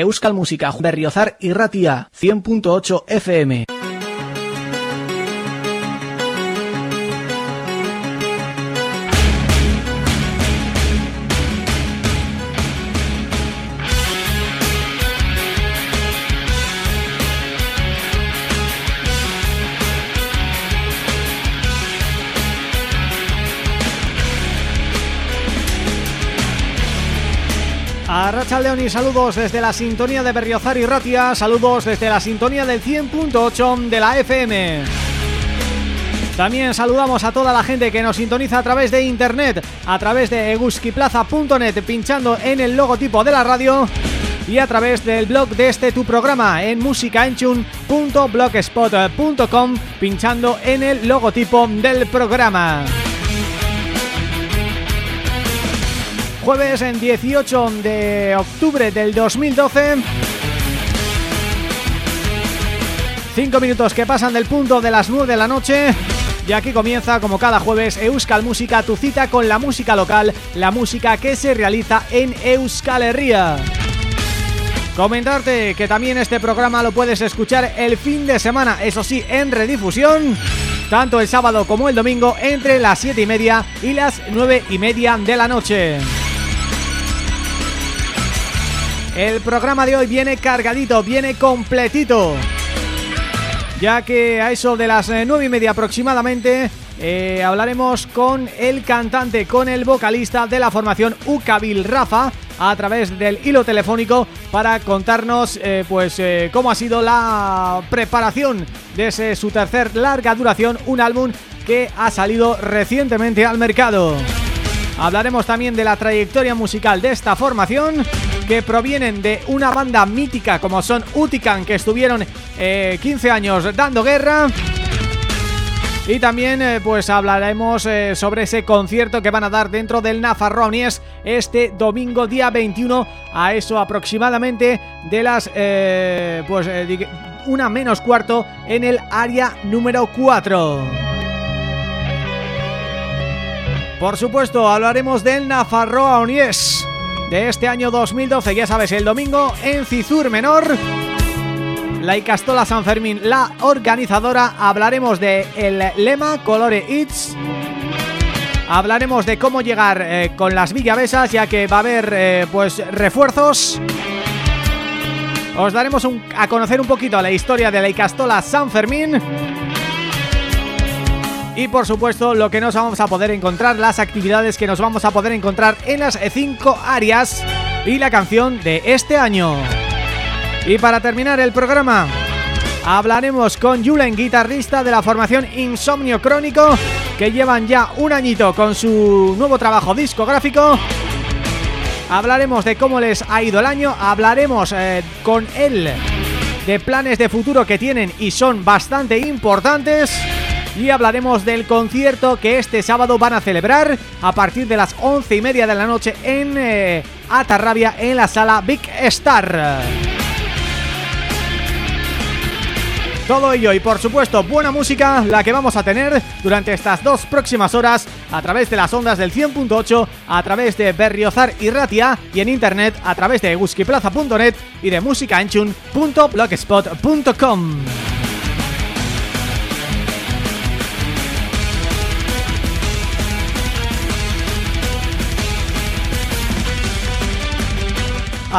Euskal Música Berriozar y Ratia 100.8 FM. Saludos desde la sintonía de Berriozar y Ratia, saludos desde la sintonía del 100.8 de la FM. También saludamos a toda la gente que nos sintoniza a través de internet, a través de eguskiplaza.net, pinchando en el logotipo de la radio y a través del blog de este tu programa en musicaenchun.blogspot.com, pinchando en el logotipo del programa. Jueves en 18 de octubre del 2012 Cinco minutos que pasan del punto de las 9 de la noche y aquí comienza, como cada jueves, Euskal Música, tu cita con la música local, la música que se realiza en Euskal Herria. Comentarte que también este programa lo puedes escuchar el fin de semana, eso sí, en redifusión, tanto el sábado como el domingo, entre las 7 y media y las 9 y media de la noche. El programa de hoy viene cargadito, viene completito ya que a eso de las eh, nueve y media aproximadamente eh, hablaremos con el cantante, con el vocalista de la formación Ucabil Rafa a través del hilo telefónico para contarnos eh, pues cómo ha sido la preparación de su tercer larga duración, un álbum que ha salido recientemente al mercado. Hablaremos también de la trayectoria musical de esta formación que provienen de una banda mítica como son Utican que estuvieron 15 eh, años dando guerra y también eh, pues hablaremos eh, sobre ese concierto que van a dar dentro del Nafarronies este domingo día 21 a eso aproximadamente de las pues una menos cuarto en el área número 4. Por supuesto, hablaremos del Nafarroa Onies de este año 2012, ya sabes, el domingo en Cizur Menor. La Icastola San Fermín, la organizadora, hablaremos de el lema Colore It's. Hablaremos de cómo llegar eh, con las villavesas, ya que va a haber eh, pues refuerzos. Os daremos a conocer un poquito la historia de la Icastola San Fermín y por supuesto lo que nos vamos a poder encontrar, las actividades que nos vamos a poder encontrar en las cinco áreas y la canción de este año. Y para terminar el programa hablaremos con Julen, guitarrista de la formación Insomnio Crónico que llevan ya un añito con su nuevo trabajo discográfico Hablaremos de cómo les ha ido el año, hablaremos eh, con él de planes de futuro que tienen y son bastante importantes y hablaremos del concierto que este sábado van a celebrar a partir de las once y media de la noche en eh, Atarrabia en la sala Big Star. Todo ello y por supuesto buena música la que vamos a tener durante estas dos próximas horas a través de las ondas del 100.8, a través de Berriozar y Ratia y en internet a través de guskiplaza.net y de musicaenchun.blogspot.com.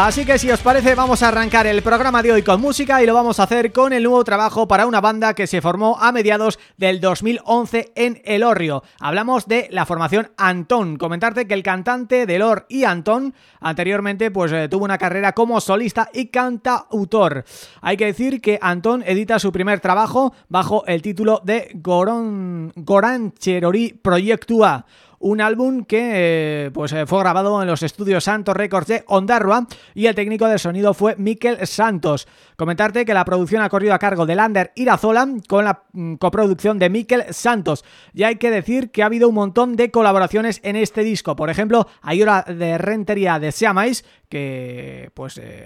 Así que si os parece vamos a arrancar el programa de hoy con música y lo vamos a hacer con el nuevo trabajo para una banda que se formó a mediados del 2011 en El Orrio. Hablamos de la formación Antón. Comentarte que el cantante de Lor y Antón anteriormente pues eh, tuvo una carrera como solista y cantautor. Hay que decir que Antón edita su primer trabajo bajo el título de Goron, Goran Cherori Proyectua un álbum que eh, pues eh, fue grabado en los estudios Santos Records de Ondarroa y el técnico de sonido fue Miquel Santos. Comentarte que la producción ha corrido a cargo de Lander Irazola con la mm, coproducción de Miquel Santos. Y hay que decir que ha habido un montón de colaboraciones en este disco. Por ejemplo, hay hora de rentería de Seamais que pues eh,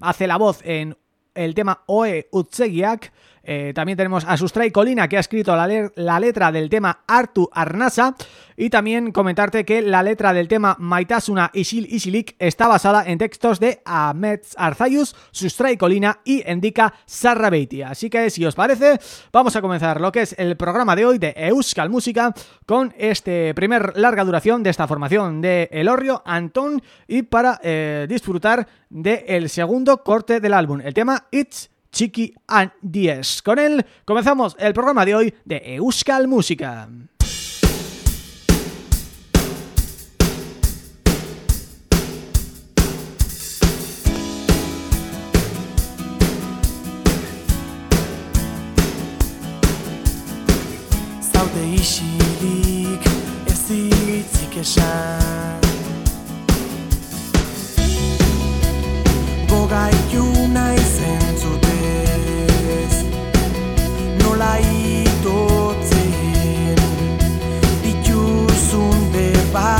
hace la voz en el tema Oe Utsegiak eh, también tenemos a Sustray Colina que ha escrito la, letra del tema Artu Arnasa y también comentarte que la letra del tema Maitasuna Isil Isilik está basada en textos de Ahmed Arzayus, Sustray Colina y Endika Sarrabeiti. Así que si os parece, vamos a comenzar lo que es el programa de hoy de Euskal Música con este primer larga duración de esta formación de Elorrio Antón y para eh, disfrutar del segundo corte del álbum, el tema It's Chiqui and 10. Con él comenzamos el programa de hoy de Euskal Música. Zaude isilik ez hitzik esan Gogaitu fire.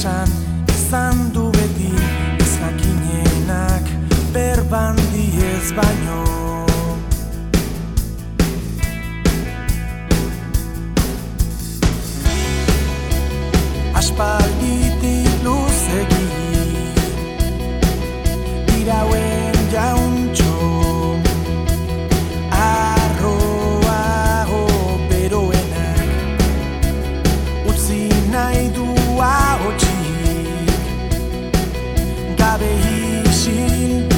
esan izan du beti ez jakinenak berbandi ez baino. Aspalditik luzegi Dirauen jauntxo. Arroa operoenak Utzi nahi du 被隐形。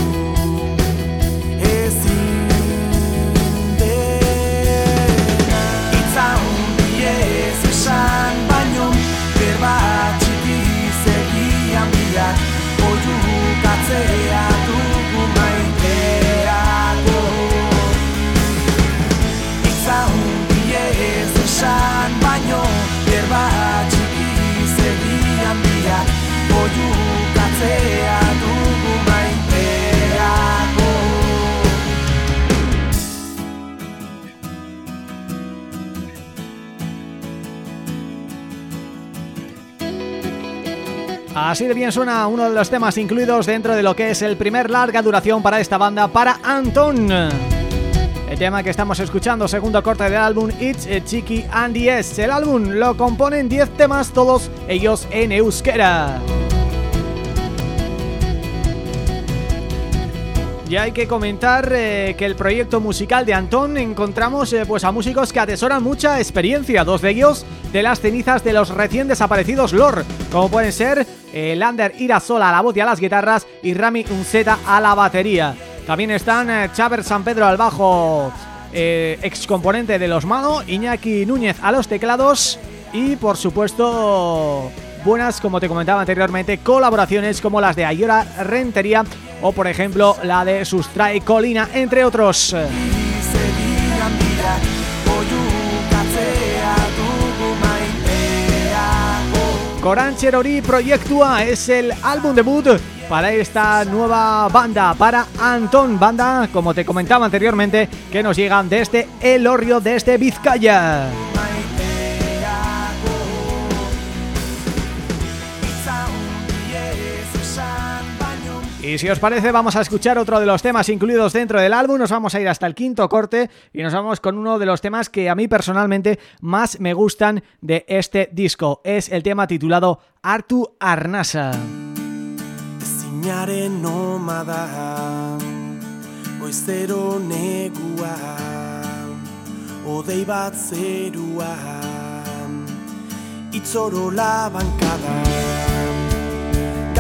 Así de bien suena uno de los temas incluidos dentro de lo que es el primer larga duración para esta banda, para Anton. El tema que estamos escuchando, segundo corte del álbum It's a Chiqui and Yes. El álbum lo componen 10 temas, todos ellos en euskera. Y hay que comentar eh, que el proyecto musical de Antón encontramos eh, pues a músicos que atesoran mucha experiencia, dos de ellos de las cenizas de los recién desaparecidos Lor, como pueden ser eh, Lander Irasola a la voz y a las guitarras y Rami Unzeta a la batería. También están eh, Chaver San Pedro al bajo, eh, ex componente de Los Mano, Iñaki Núñez a los teclados y por supuesto buenas, como te comentaba anteriormente, colaboraciones como las de Ayora Rentería o por ejemplo la de Sustrae Colina, entre otros. Corancherori Proyectua es el álbum debut para esta nueva banda, para Antón, banda, como te comentaba anteriormente, que nos llegan desde El Orrio, desde Vizcaya. Y si os parece vamos a escuchar otro de los temas incluidos dentro del álbum, nos vamos a ir hasta el quinto corte y nos vamos con uno de los temas que a mí personalmente más me gustan de este disco. Es el tema titulado Artu Arnasa.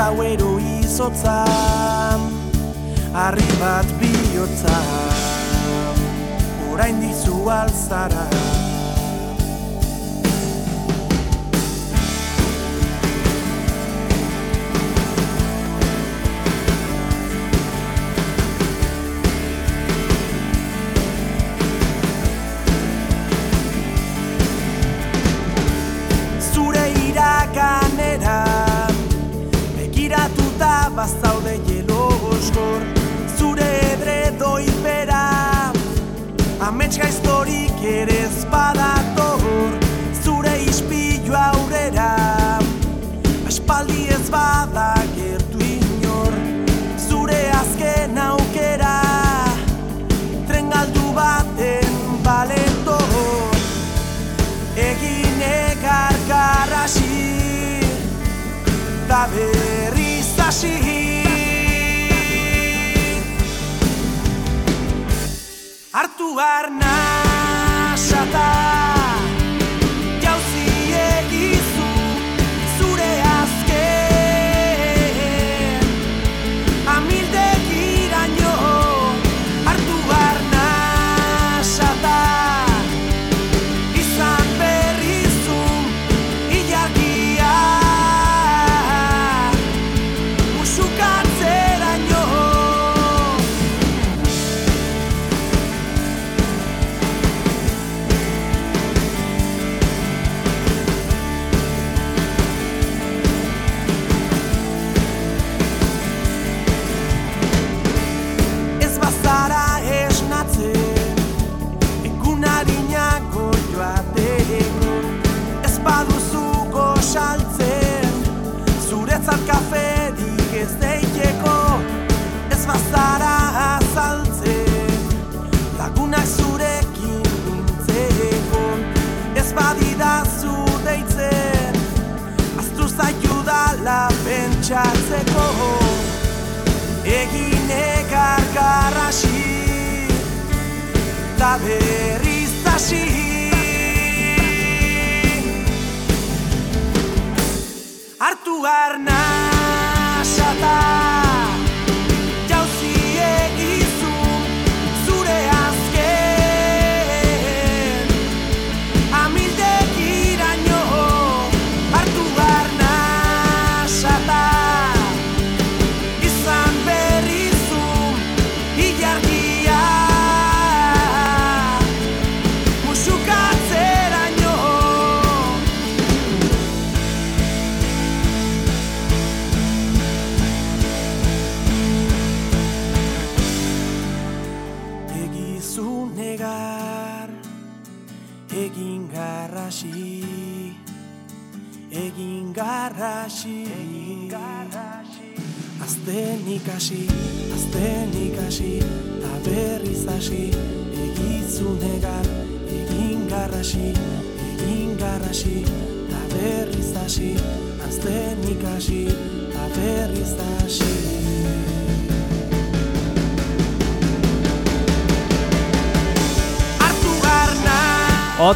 Gauero izotza Arri bat bihotza. Orain dizu alzara bazaude jelo oskor Zure edre doipera Amets gaiztorik ere ezbadator Zure ispilu aurrera. Espaldi ez bada gertu inor Zure azken aukera. Tren galdu baten baletor Egin ekar garrasi Da hasi Hartu garna satak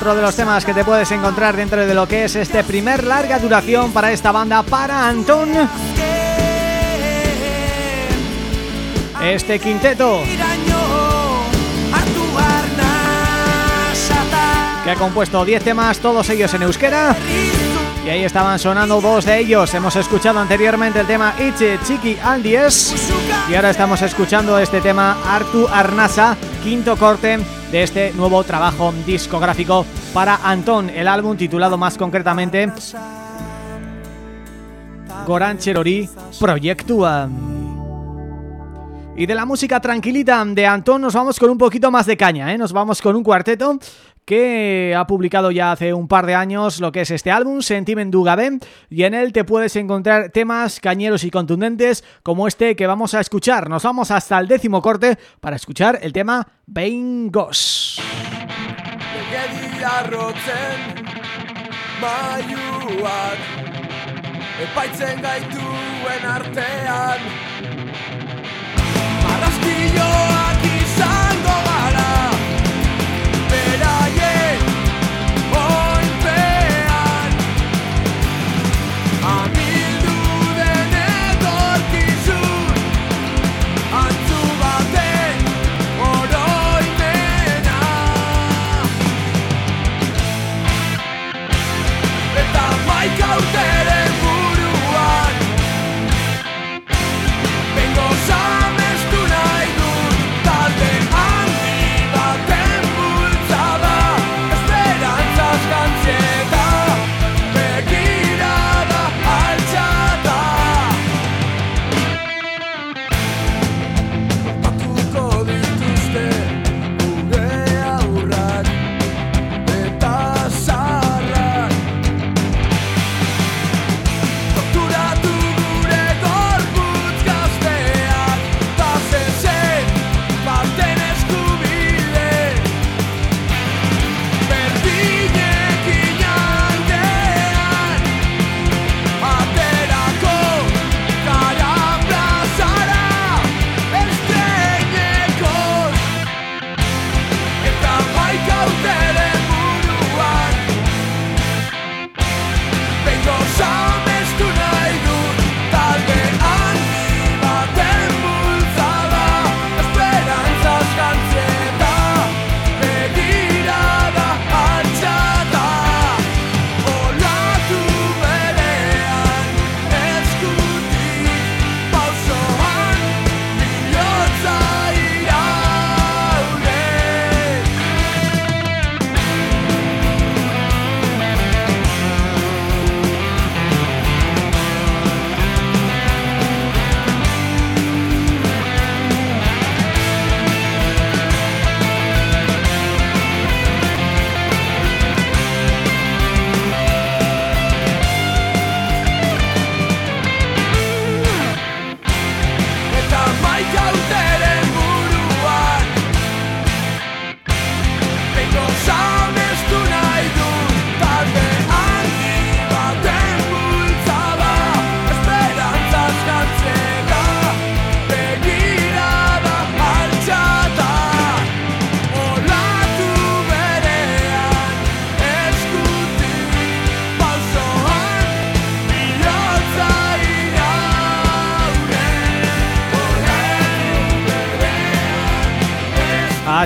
Otro de los temas que te puedes encontrar dentro de lo que es este primer larga duración para esta banda, para Antón. Este quinteto que ha compuesto 10 temas, todos ellos en euskera. Y ahí estaban sonando dos de ellos. Hemos escuchado anteriormente el tema Ichi Chiki Andies y ahora estamos escuchando este tema Artu Arnasa, quinto corte de este nuevo trabajo discográfico para Antón, el álbum titulado más concretamente Goran Cherori Proyectua. Y de la música tranquilita de Antón nos vamos con un poquito más de caña, ¿eh? Nos vamos con un cuarteto que ha publicado ya hace un par de años lo que es este álbum, Sentiment Dugabe, y en él te puedes encontrar temas cañeros y contundentes como este que vamos a escuchar. Nos vamos hasta el décimo corte para escuchar el tema gedi arrotzen maiuak epaitzen gaituen artean. Arrastioa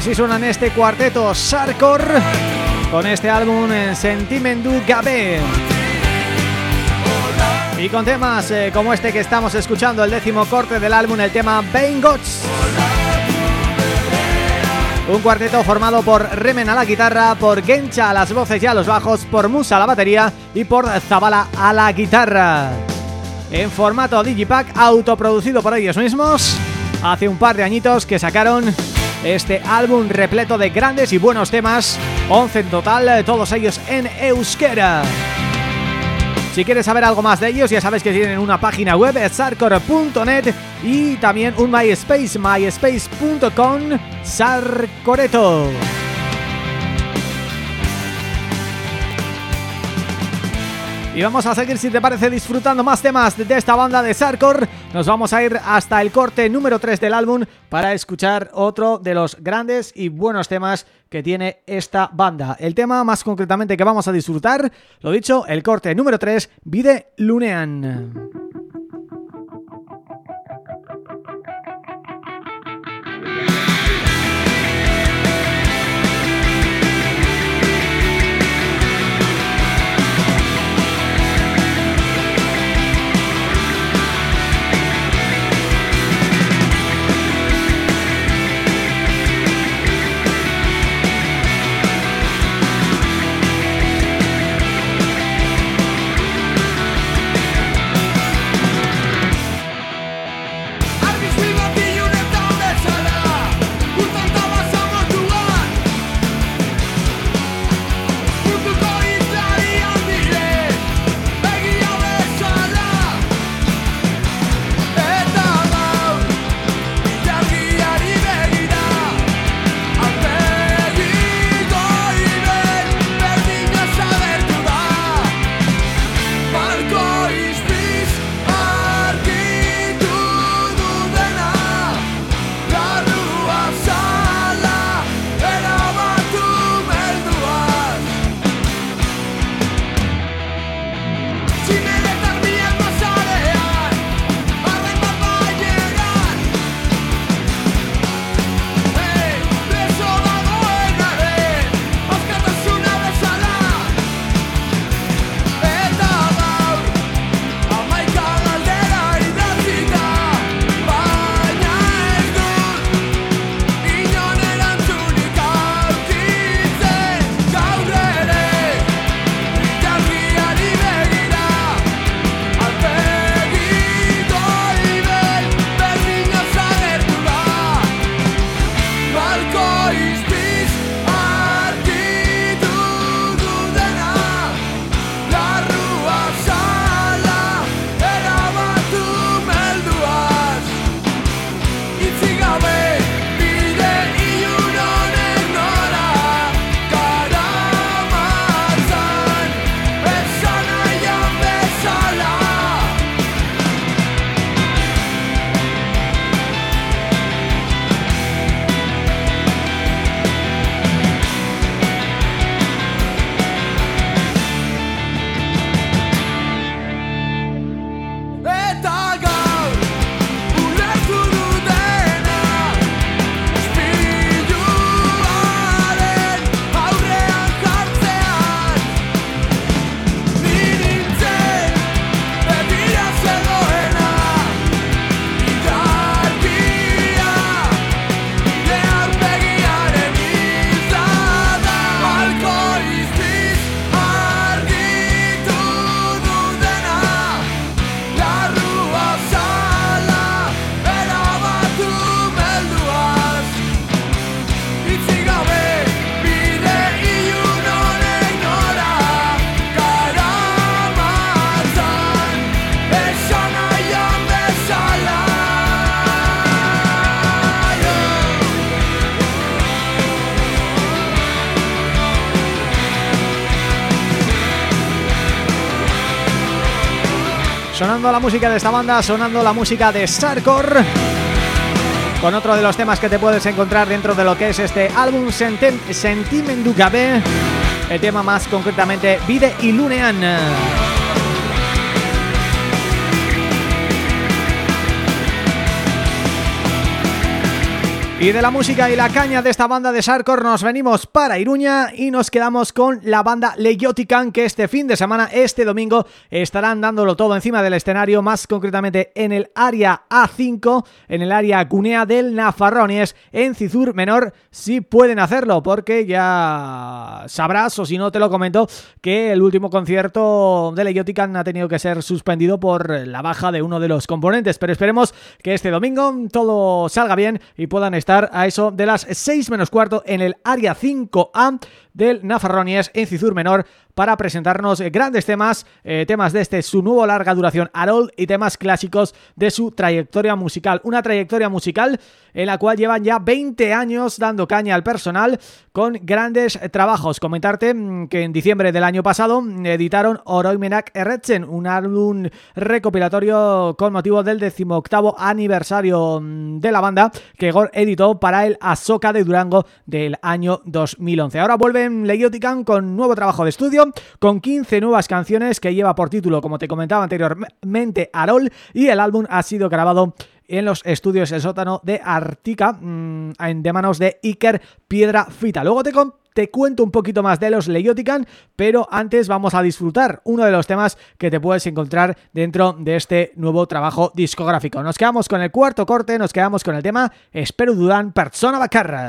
Así suenan este cuarteto Sarkor con este álbum en Sentimendu Gabe. Y con temas eh, como este que estamos escuchando, el décimo corte del álbum, el tema Bane Gods. Un cuarteto formado por Remen a la guitarra, por Gencha a las voces y a los bajos, por Musa a la batería y por Zabala a la guitarra. En formato Digipack, autoproducido por ellos mismos, hace un par de añitos que sacaron este álbum repleto de grandes y buenos temas, 11 en total, todos ellos en euskera. Si quieres saber algo más de ellos, ya sabes que tienen una página web, sarcore.net y también un MySpace, myspace.com sarcoreto. Y vamos a seguir, si te parece, disfrutando más temas de esta banda de Sarkor. Nos vamos a ir hasta el corte número 3 del álbum para escuchar otro de los grandes y buenos temas que tiene esta banda. El tema más concretamente que vamos a disfrutar, lo dicho, el corte número 3, Vide Lunean. Sonando la música de esta banda, sonando la música de Sarkor Con otro de los temas que te puedes encontrar dentro de lo que es este álbum Sentimendu Gabe El tema más concretamente Vide y Lunean Y de la música y la caña de esta banda de Sarkor nos venimos para Iruña y nos quedamos con la banda Leyotican que este fin de semana, este domingo, estarán dándolo todo encima del escenario, más concretamente en el área A5, en el área cunea del Nafarrones, en Cizur Menor, si pueden hacerlo, porque ya sabrás, o si no te lo comento, que el último concierto de Leyotican ha tenido que ser suspendido por la baja de uno de los componentes, pero esperemos que este domingo todo salga bien y puedan estar a eso de las 6 menos cuarto en el área 5A del Nafarronies en Cizur Menor para presentarnos grandes temas, eh, temas de este su nuevo larga duración Harold y temas clásicos de su trayectoria musical. Una trayectoria musical en la cual llevan ya 20 años dando caña al personal con grandes trabajos. Comentarte mm, que en diciembre del año pasado editaron Oroimenak Erretzen, un álbum recopilatorio con motivo del decimoctavo aniversario mm, de la banda que Gor editó para el Asoka de Durango del año 2011. Ahora vuelven Leiotican con nuevo trabajo de estudio con 15 nuevas canciones que lleva por título, como te comentaba anteriormente, Arol, y el álbum ha sido grabado en los estudios El Sótano de Artica, mm, de manos de Iker Piedra Fita. Luego te, te cuento un poquito más de los Leiotican, pero antes vamos a disfrutar uno de los temas que te puedes encontrar dentro de este nuevo trabajo discográfico. Nos quedamos con el cuarto corte, nos quedamos con el tema Espero Dudan Persona Bacarra.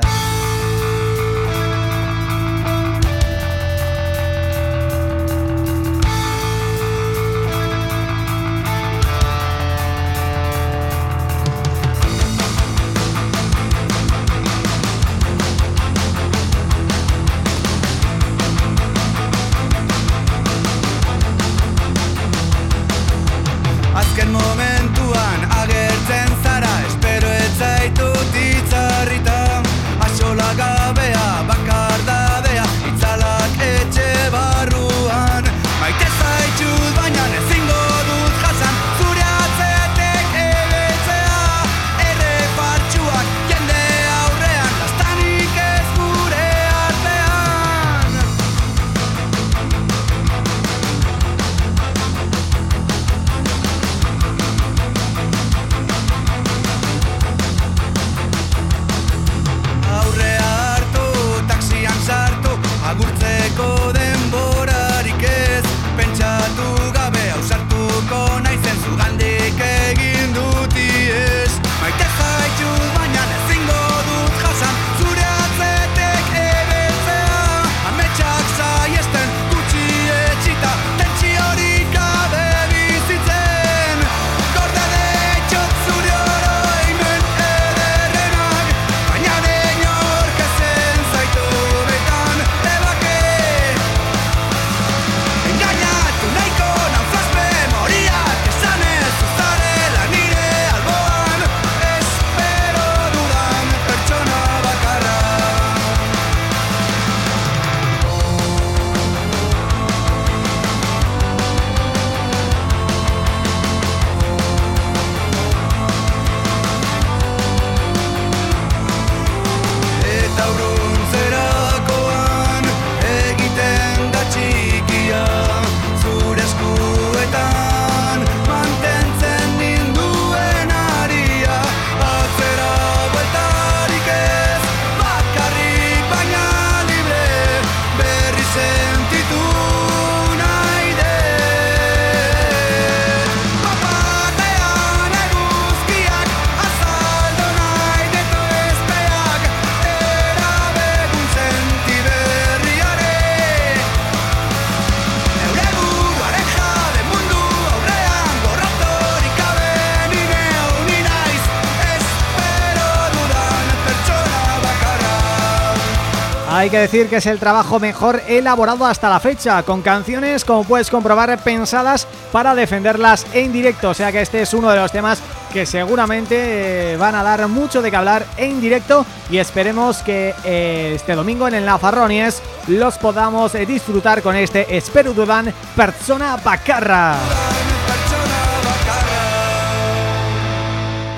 Hay que decir que es el trabajo mejor elaborado hasta la fecha, con canciones, como puedes comprobar, pensadas para defenderlas en directo. O sea que este es uno de los temas que seguramente eh, van a dar mucho de que hablar en directo y esperemos que eh, este domingo en el Nafarronies los podamos eh, disfrutar con este Espero Dudan Persona Bacarra.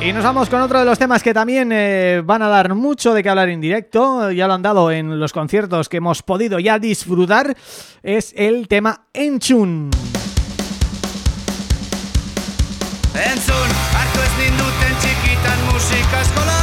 Y nos vamos con otro de los temas que también eh, van a dar mucho de que hablar en directo, ya lo han dado en los conciertos que hemos podido ya disfrutar, es el tema Enchun. Hartu ninduten musika eskolan,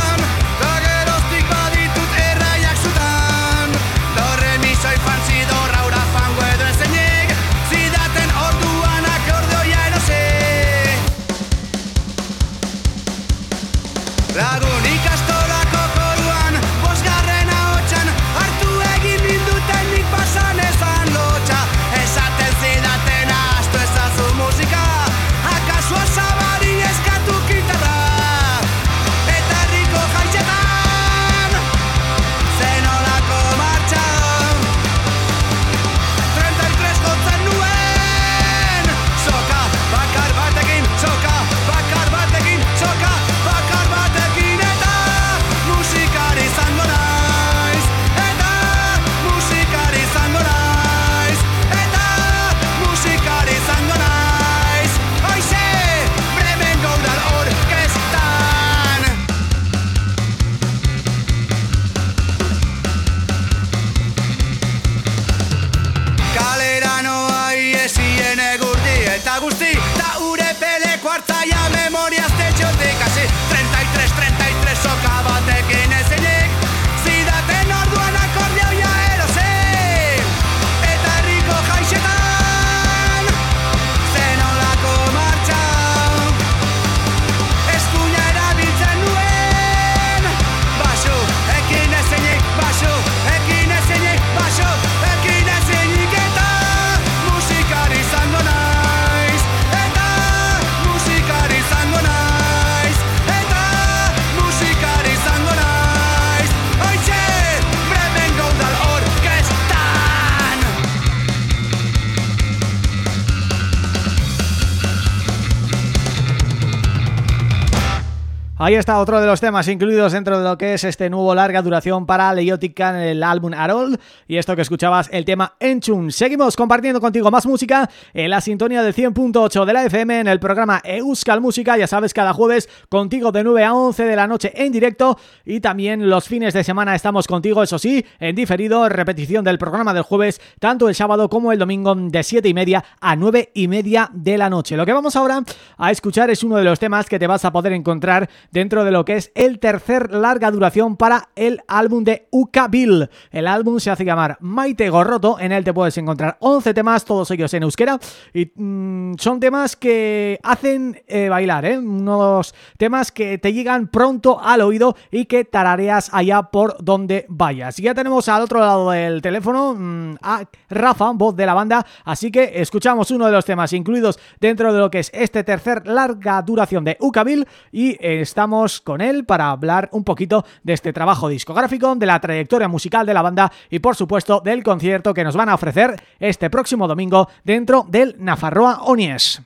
Ahí está otro de los temas incluidos dentro de lo que es este nuevo larga duración para Leiotica en el álbum Arol y esto que escuchabas el tema Enchun. Seguimos compartiendo contigo más música en la sintonía de 100.8 de la FM en el programa Euskal Música, ya sabes cada jueves contigo de 9 a 11 de la noche en directo y también los fines de semana estamos contigo, eso sí, en diferido, repetición del programa del jueves, tanto el sábado como el domingo de 7 y media a 9 y media de la noche. Lo que vamos ahora a escuchar es uno de los temas que te vas a poder encontrar dentro de lo que es el tercer larga duración para el álbum de Uka Bill. El álbum se hace llamar Maite Gorroto, en él te puedes encontrar 11 temas, todos ellos en euskera, y mm, son temas que hacen eh, bailar, ¿eh? unos temas que te llegan pronto al oído y que tarareas allá por donde vayas. Y ya tenemos al otro lado del teléfono mm, a Rafa, voz de la banda, así que escuchamos uno de los temas incluidos dentro de lo que es este tercer larga duración de Uka Bill y está con él para hablar un poquito de este trabajo discográfico, de la trayectoria musical de la banda y por supuesto del concierto que nos van a ofrecer este próximo domingo dentro del Nafarroa Onies.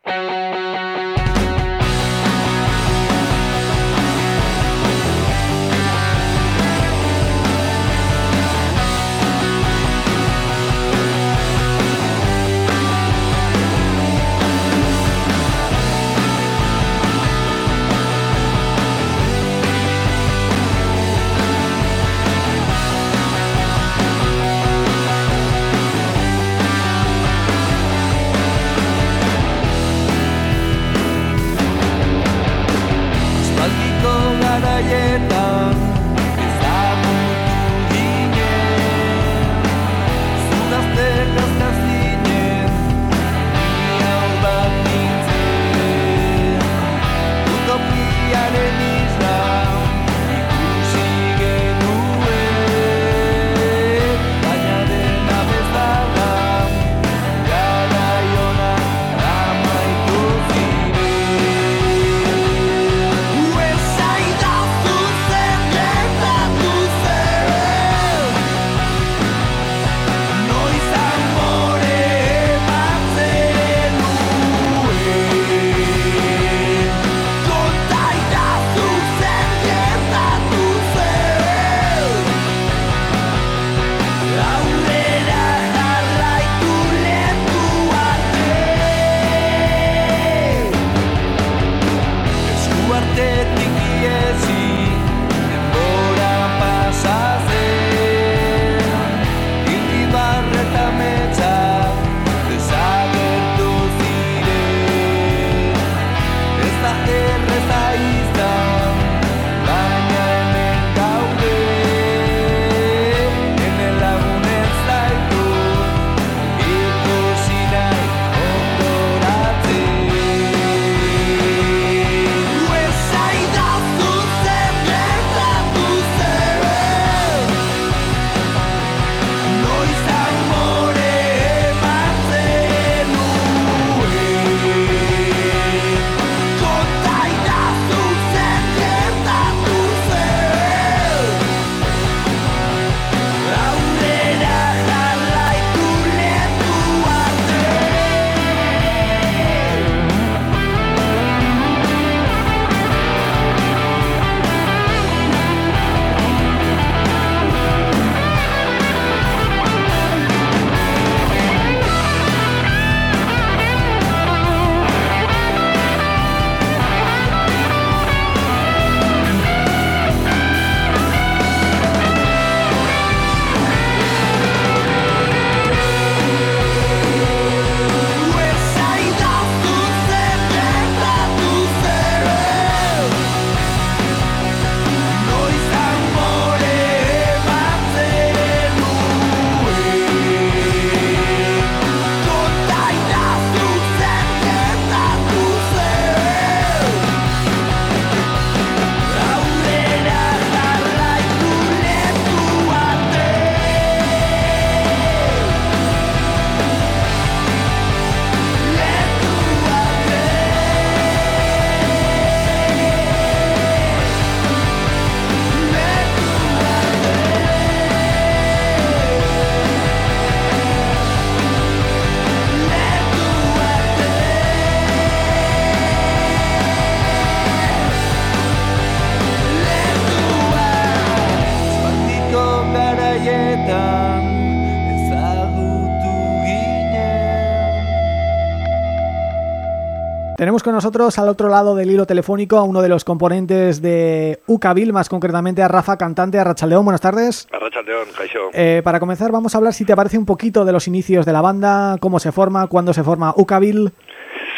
Nosotros al otro lado del hilo telefónico a uno de los componentes de Ucabil, más concretamente a Rafa, cantante, a Rachaldeón. Buenas tardes. A Rachaldeón. Eh, para comenzar vamos a hablar, si te parece, un poquito de los inicios de la banda, cómo se forma, cuándo se forma Ucabil.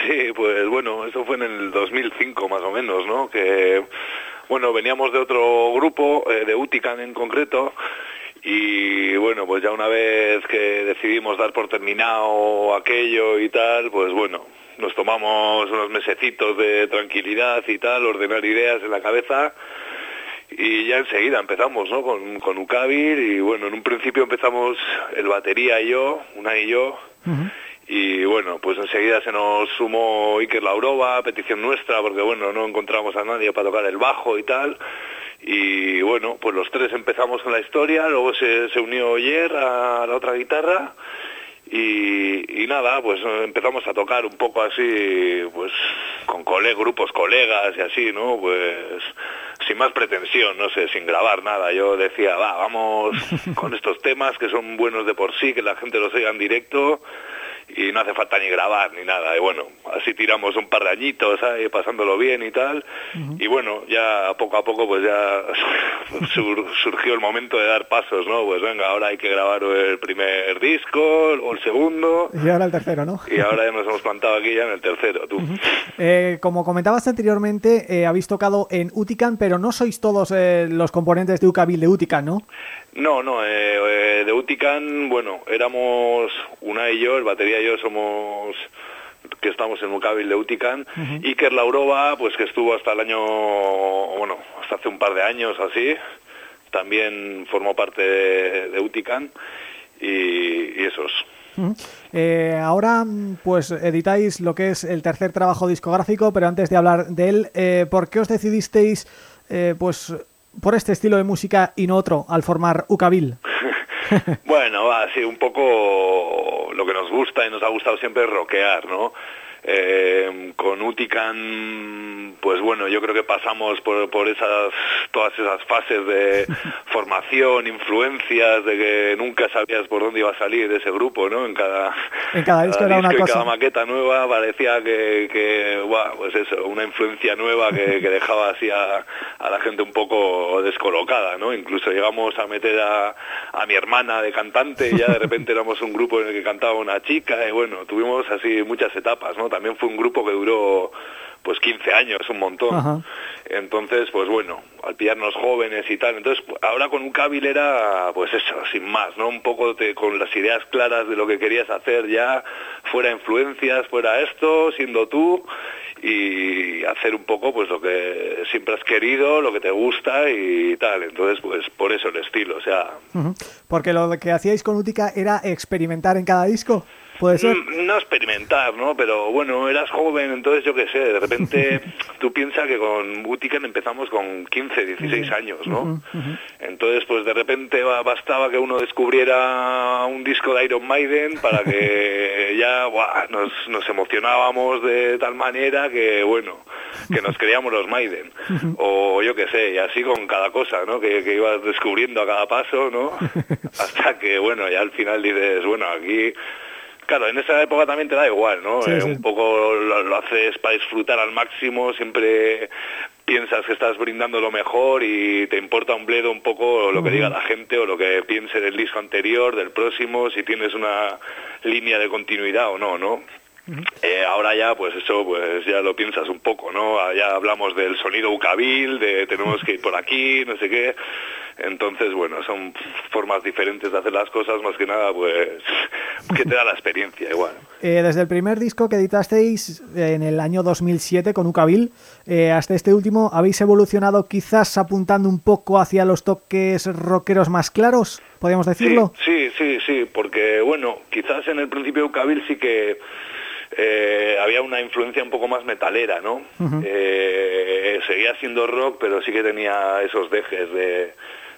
Sí, pues bueno, eso fue en el 2005 más o menos, ¿no? Que, bueno, veníamos de otro grupo, eh, de Utican en concreto, y bueno, pues ya una vez que decidimos dar por terminado aquello y tal, pues bueno, nos tomamos unos mesecitos de tranquilidad y tal, ordenar ideas en la cabeza y ya enseguida empezamos, ¿no? Con, con Ucavir y bueno, en un principio empezamos el batería y yo, una y yo, y bueno, pues enseguida se nos sumó Iker Laurova, petición nuestra, porque bueno, no encontramos a nadie para tocar el bajo y tal, y bueno, pues los tres empezamos con la historia, luego se, se unió Oyer a la otra guitarra, y, y, nada, pues empezamos a tocar un poco así, pues con cole grupos colegas y así, ¿no? Pues sin más pretensión, no sé, sin grabar nada. Yo decía, va, vamos con estos temas que son buenos de por sí, que la gente los oiga en directo y no hace falta ni grabar ni nada. Y bueno, así tiramos un par de añitos ahí, pasándolo bien y tal. Uh -huh. Y bueno, ya poco a poco pues ya sur, surgió el momento de dar pasos, ¿no? Pues venga, ahora hay que grabar el primer disco o el segundo. Y ahora el tercero, ¿no? Y ahora ya nos hemos plantado aquí ya en el tercero, tú. Uh -huh. eh, como comentabas anteriormente, eh, habéis tocado en Utican, pero no sois todos eh, los componentes de Ucabil de Utican, ¿no? No, no, eh, de Utican, bueno, éramos una y yo, el batería y yo somos que estamos en Ucabil de Utican, uh -huh. Iker Laurova, pues que estuvo hasta el año, bueno, hasta hace un par de años así, también formó parte de, de Utican y, y esos. Uh -huh. eh, ahora pues editáis lo que es el tercer trabajo discográfico, pero antes de hablar de él, eh, ¿por qué os decidisteis eh, pues por este estilo de música y no otro al formar Ucabil? bueno, va, sí, un poco lo que nos gusta y nos ha gustado siempre es rockear, ¿no? Eh, con Utican, pues bueno, yo creo que pasamos por, por esas todas esas fases de formación, influencias, de que nunca sabías por dónde iba a salir ese grupo, ¿no? En cada, en cada disco era una y cosa. cada maqueta nueva parecía que, pues eso, una influencia nueva que, que dejaba así a, a, la gente un poco descolocada, ¿no? Incluso llegamos a meter a, a mi hermana de cantante y ya de repente éramos un grupo en el que cantaba una chica y bueno, tuvimos así muchas etapas, ¿no? También fue un grupo que duró pues 15 años, un montón. Ajá. Entonces, pues bueno, al pillarnos jóvenes y tal, entonces ahora con un cábil era, pues eso, sin más, ¿no? Un poco te, con las ideas claras de lo que querías hacer ya, fuera influencias, fuera esto, siendo tú, y hacer un poco pues lo que siempre has querido, lo que te gusta y tal. Entonces, pues por eso el estilo, o sea... Porque lo que hacíais con Utica era experimentar en cada disco. ¿Puede ser? No experimentar, ¿no? Pero bueno, eras joven, entonces yo qué sé, de repente tú piensas que con Utican empezamos con 15, 16 años, ¿no? Uh -huh. Entonces, pues de repente bastaba que uno descubriera un disco de Iron Maiden para que ya buah, nos, nos emocionábamos de tal manera que, bueno, que nos creíamos los Maiden. O yo qué sé, y así con cada cosa, ¿no? Que, que ibas descubriendo a cada paso, ¿no? Hasta que, bueno, ya al final dices, bueno, aquí Claro, en esa época también te da igual, ¿no? Sí, eh, sí. Un poco lo, lo, haces para disfrutar al máximo, siempre piensas que estás brindando lo mejor y te importa un bledo un poco lo que diga la gente o lo que piense del disco anterior, del próximo, si tienes una línea de continuidad o no, ¿no? Uh -huh. eh, ahora ya, pues eso, pues ya lo piensas un poco, ¿no? Ya hablamos del sonido ucabil, de tenemos que ir por aquí, no sé qué. Entonces, bueno, son formas diferentes de hacer las cosas, más que nada, pues, que te da la experiencia igual. Eh, desde el primer disco que editasteis en el año 2007 con Ucabil, eh, hasta este último, ¿habéis evolucionado quizás apuntando un poco hacia los toques rockeros más claros? ¿Podríamos decirlo? Sí, sí, sí, sí, porque, bueno, quizás en el principio Ucabil sí que... Eh, había una influencia un poco más metalera, ¿no? Uh -huh. eh, seguía siendo rock, pero sí que tenía esos dejes de,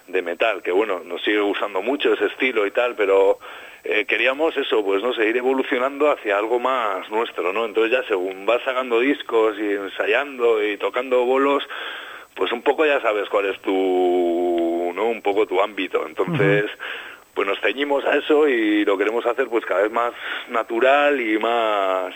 de metal, que bueno, nos sigue gustando mucho ese estilo y tal, pero eh, queríamos eso, pues no sé, ir evolucionando hacia algo más nuestro, ¿no? Entonces ya según vas sacando discos y ensayando y tocando bolos, pues un poco ya sabes cuál es tu, ¿no? Un poco tu ámbito. Entonces, uh -huh. Pues nos ceñimos a eso y lo queremos hacer pues cada vez más natural y más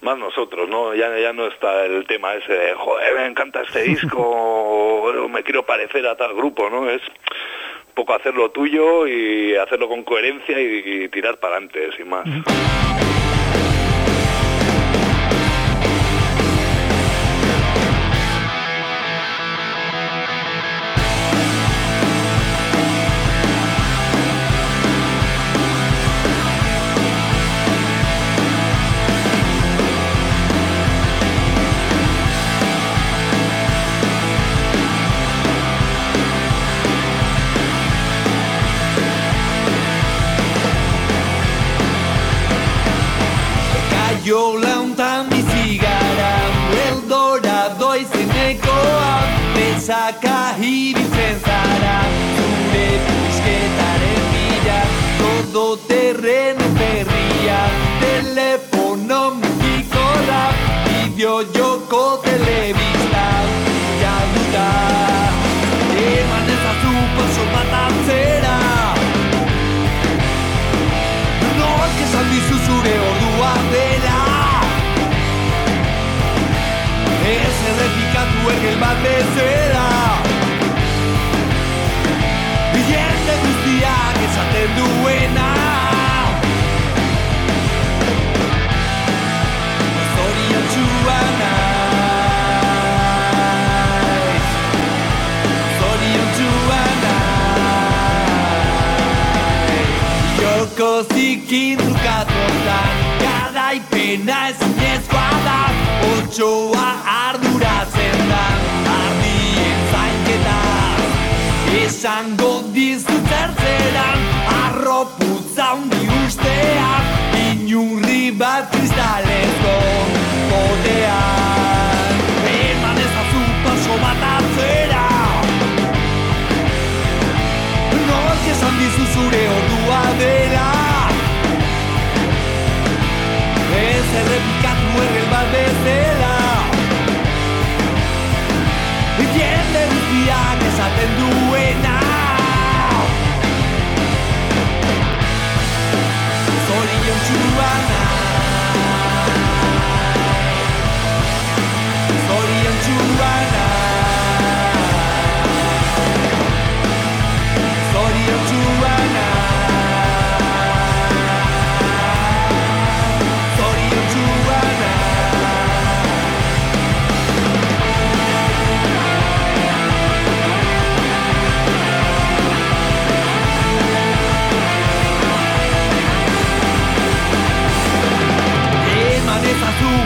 más nosotros, ¿no? Ya, ya no está el tema ese de, joder, me encanta este disco, o me quiero parecer a tal grupo, ¿no? Es un poco hacer lo tuyo y hacerlo con coherencia y, y tirar para adelante, sin más. Oio launtan bizi gara Eldora doizenekoa Besaka hibitzen zara Zure pusketaren bila Todo terreno berria Telefono mutiko da Bideo jo ergel bat bezala Jende guztiak esaten duena Zorion txua naiz Zorion txua naiz Joko zikin trukatuetan Garaipena ezinezkoa da Otsoa arduratzen zainketaz Esango dizut zertzeran Arroputza hundi ustean Inurri bat kristalezko Potean. Eman ezazu paso bat atzera. Nork esan dizu zure ordua dela? Ez errepikatu errel bat bezala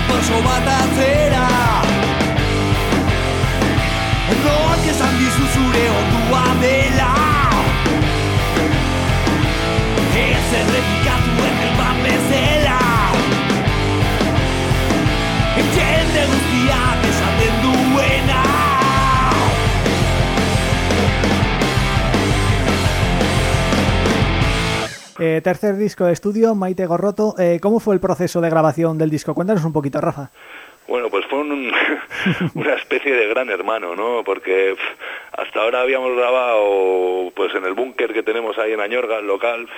paso bat atzera. Nork esan dizu zure ondua dela. Ez errepikatu errel bat bezala. Jende guztiak Eh, tercer disco de estudio, Maite Gorroto. Eh, ¿Cómo fue el proceso de grabación del disco? Cuéntanos un poquito, Rafa. Bueno, pues fue un- una especie de gran hermano, ¿no? Porque hasta ahora habíamos grabado pues en el búnker que tenemos ahí en Añorga, el local,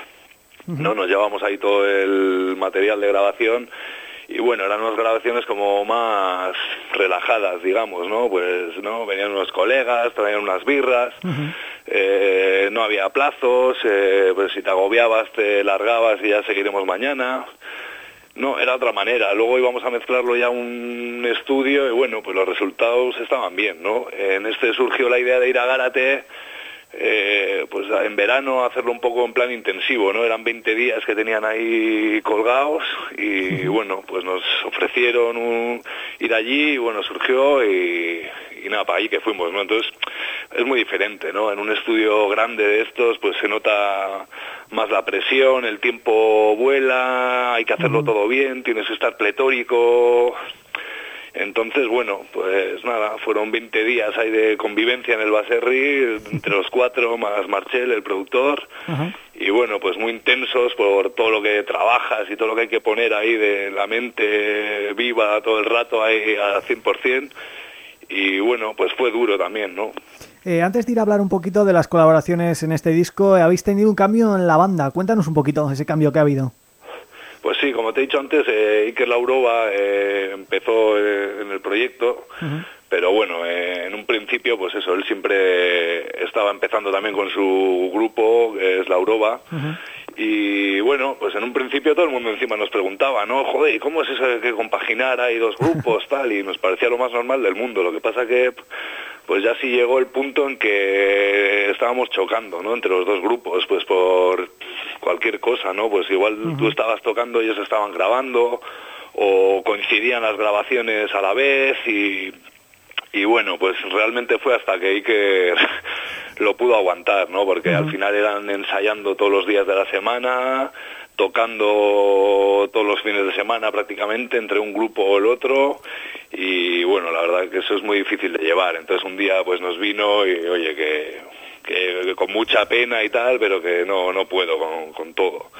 ¿no? Nos llevamos ahí todo el material de grabación y bueno, eran unas grabaciones como más relajadas, digamos, ¿no? Pues, ¿no? Venían unos colegas, traían unas birras, eh, no había plazos, eh, pues si te agobiabas te largabas y ya seguiremos mañana. No, era otra manera. Luego íbamos a mezclarlo ya un estudio y bueno, pues los resultados estaban bien, ¿no? En este surgió la idea de ir a Gárate, eh, pues en verano hacerlo un poco en plan intensivo, ¿no? Eran 20 días que tenían ahí colgados y bueno, pues nos ofrecieron un- ir allí y bueno, surgió y, y nada, para allí que fuimos, ¿no? Entonces es muy diferente, ¿no? En un estudio grande de estos pues se nota más la presión, el tiempo vuela, hay que hacerlo todo bien, tienes que estar pletórico, entonces, bueno, pues nada, fueron 20 días ahí de convivencia en el Baserri, entre los cuatro, más Marchel, el productor, y bueno, pues muy intensos por todo lo que trabajas y todo lo que hay que poner ahí de la mente viva todo el rato ahí al 100%, y bueno, pues fue duro también, ¿no? Eh, antes de ir a hablar un poquito de las colaboraciones en este disco, habéis tenido un cambio en la banda. Cuéntanos un poquito ese cambio que ha habido. Pues sí, como te he dicho antes, eh, Iker Lauroba eh, empezó eh, en el proyecto, pero bueno, eh, en un principio, pues eso, él siempre estaba empezando también con su grupo, que es Lauroba, y bueno, pues en un principio todo el mundo encima nos preguntaba, ¿no? Joder, ¿y cómo es eso de que compaginar hay dos grupos, tal? Y nos parecía lo más normal del mundo. Lo que pasa que pues ya sí llegó el punto en que estábamos chocando, ¿no? Entre los dos grupos, pues por cualquier cosa, ¿no? Pues igual tú estabas tocando ellos estaban grabando, o coincidían las grabaciones a la vez y, y bueno, pues realmente fue hasta que Iker lo pudo aguantar, ¿no? Porque al final eran ensayando todos los días de la semana, tocando todos los fines de semana prácticamente entre un grupo o el otro y bueno, la verdad que eso es muy difícil de llevar. Entonces un día pues nos vino y oye que, que con mucha pena y tal, pero que no, no puedo con, con todo.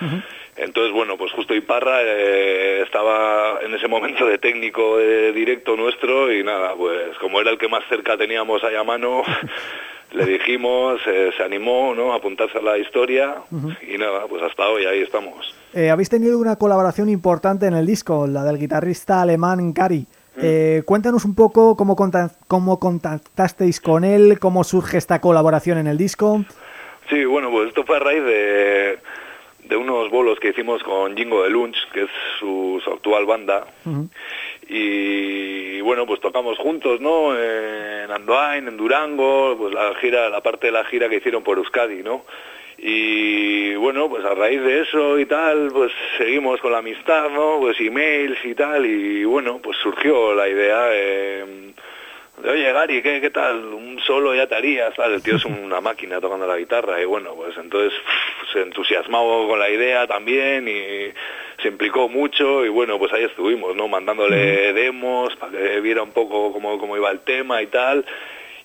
Entonces, bueno, pues justo Iparra eh, estaba en ese momento de técnico de directo nuestro y nada, pues como era el que más cerca teníamos ahí a mano, le dijimos, eh, se animó ¿no? a apuntarse a la historia y nada, pues hasta hoy ahí estamos. Eh, habéis tenido una colaboración importante en el disco, la del guitarrista alemán Kari. Eh, cuéntanos un poco cómo, cómo contactasteis con él, cómo surge esta colaboración en el disco. Sí, bueno, pues esto fue a raíz de, de unos bolos que hicimos con Jingo de Lunch, que es su, su actual banda. Y bueno, pues tocamos juntos, ¿no? En Andoain, en Durango, pues la gira, la parte de la gira que hicieron por Euskadi, ¿no? Y bueno, pues a raíz de eso y tal, pues seguimos con la amistad, ¿no? Pues emails y tal, y bueno, pues surgió la idea eh, de, oye Gary, ¿qué, ¿qué tal? Un solo ya te harías, tal. El tío es una máquina tocando la guitarra, y bueno, pues entonces pff, se entusiasmó con la idea también y se implicó mucho y bueno, pues ahí estuvimos, ¿no? Mandándole demos para que viera un poco cómo, cómo iba el tema y tal.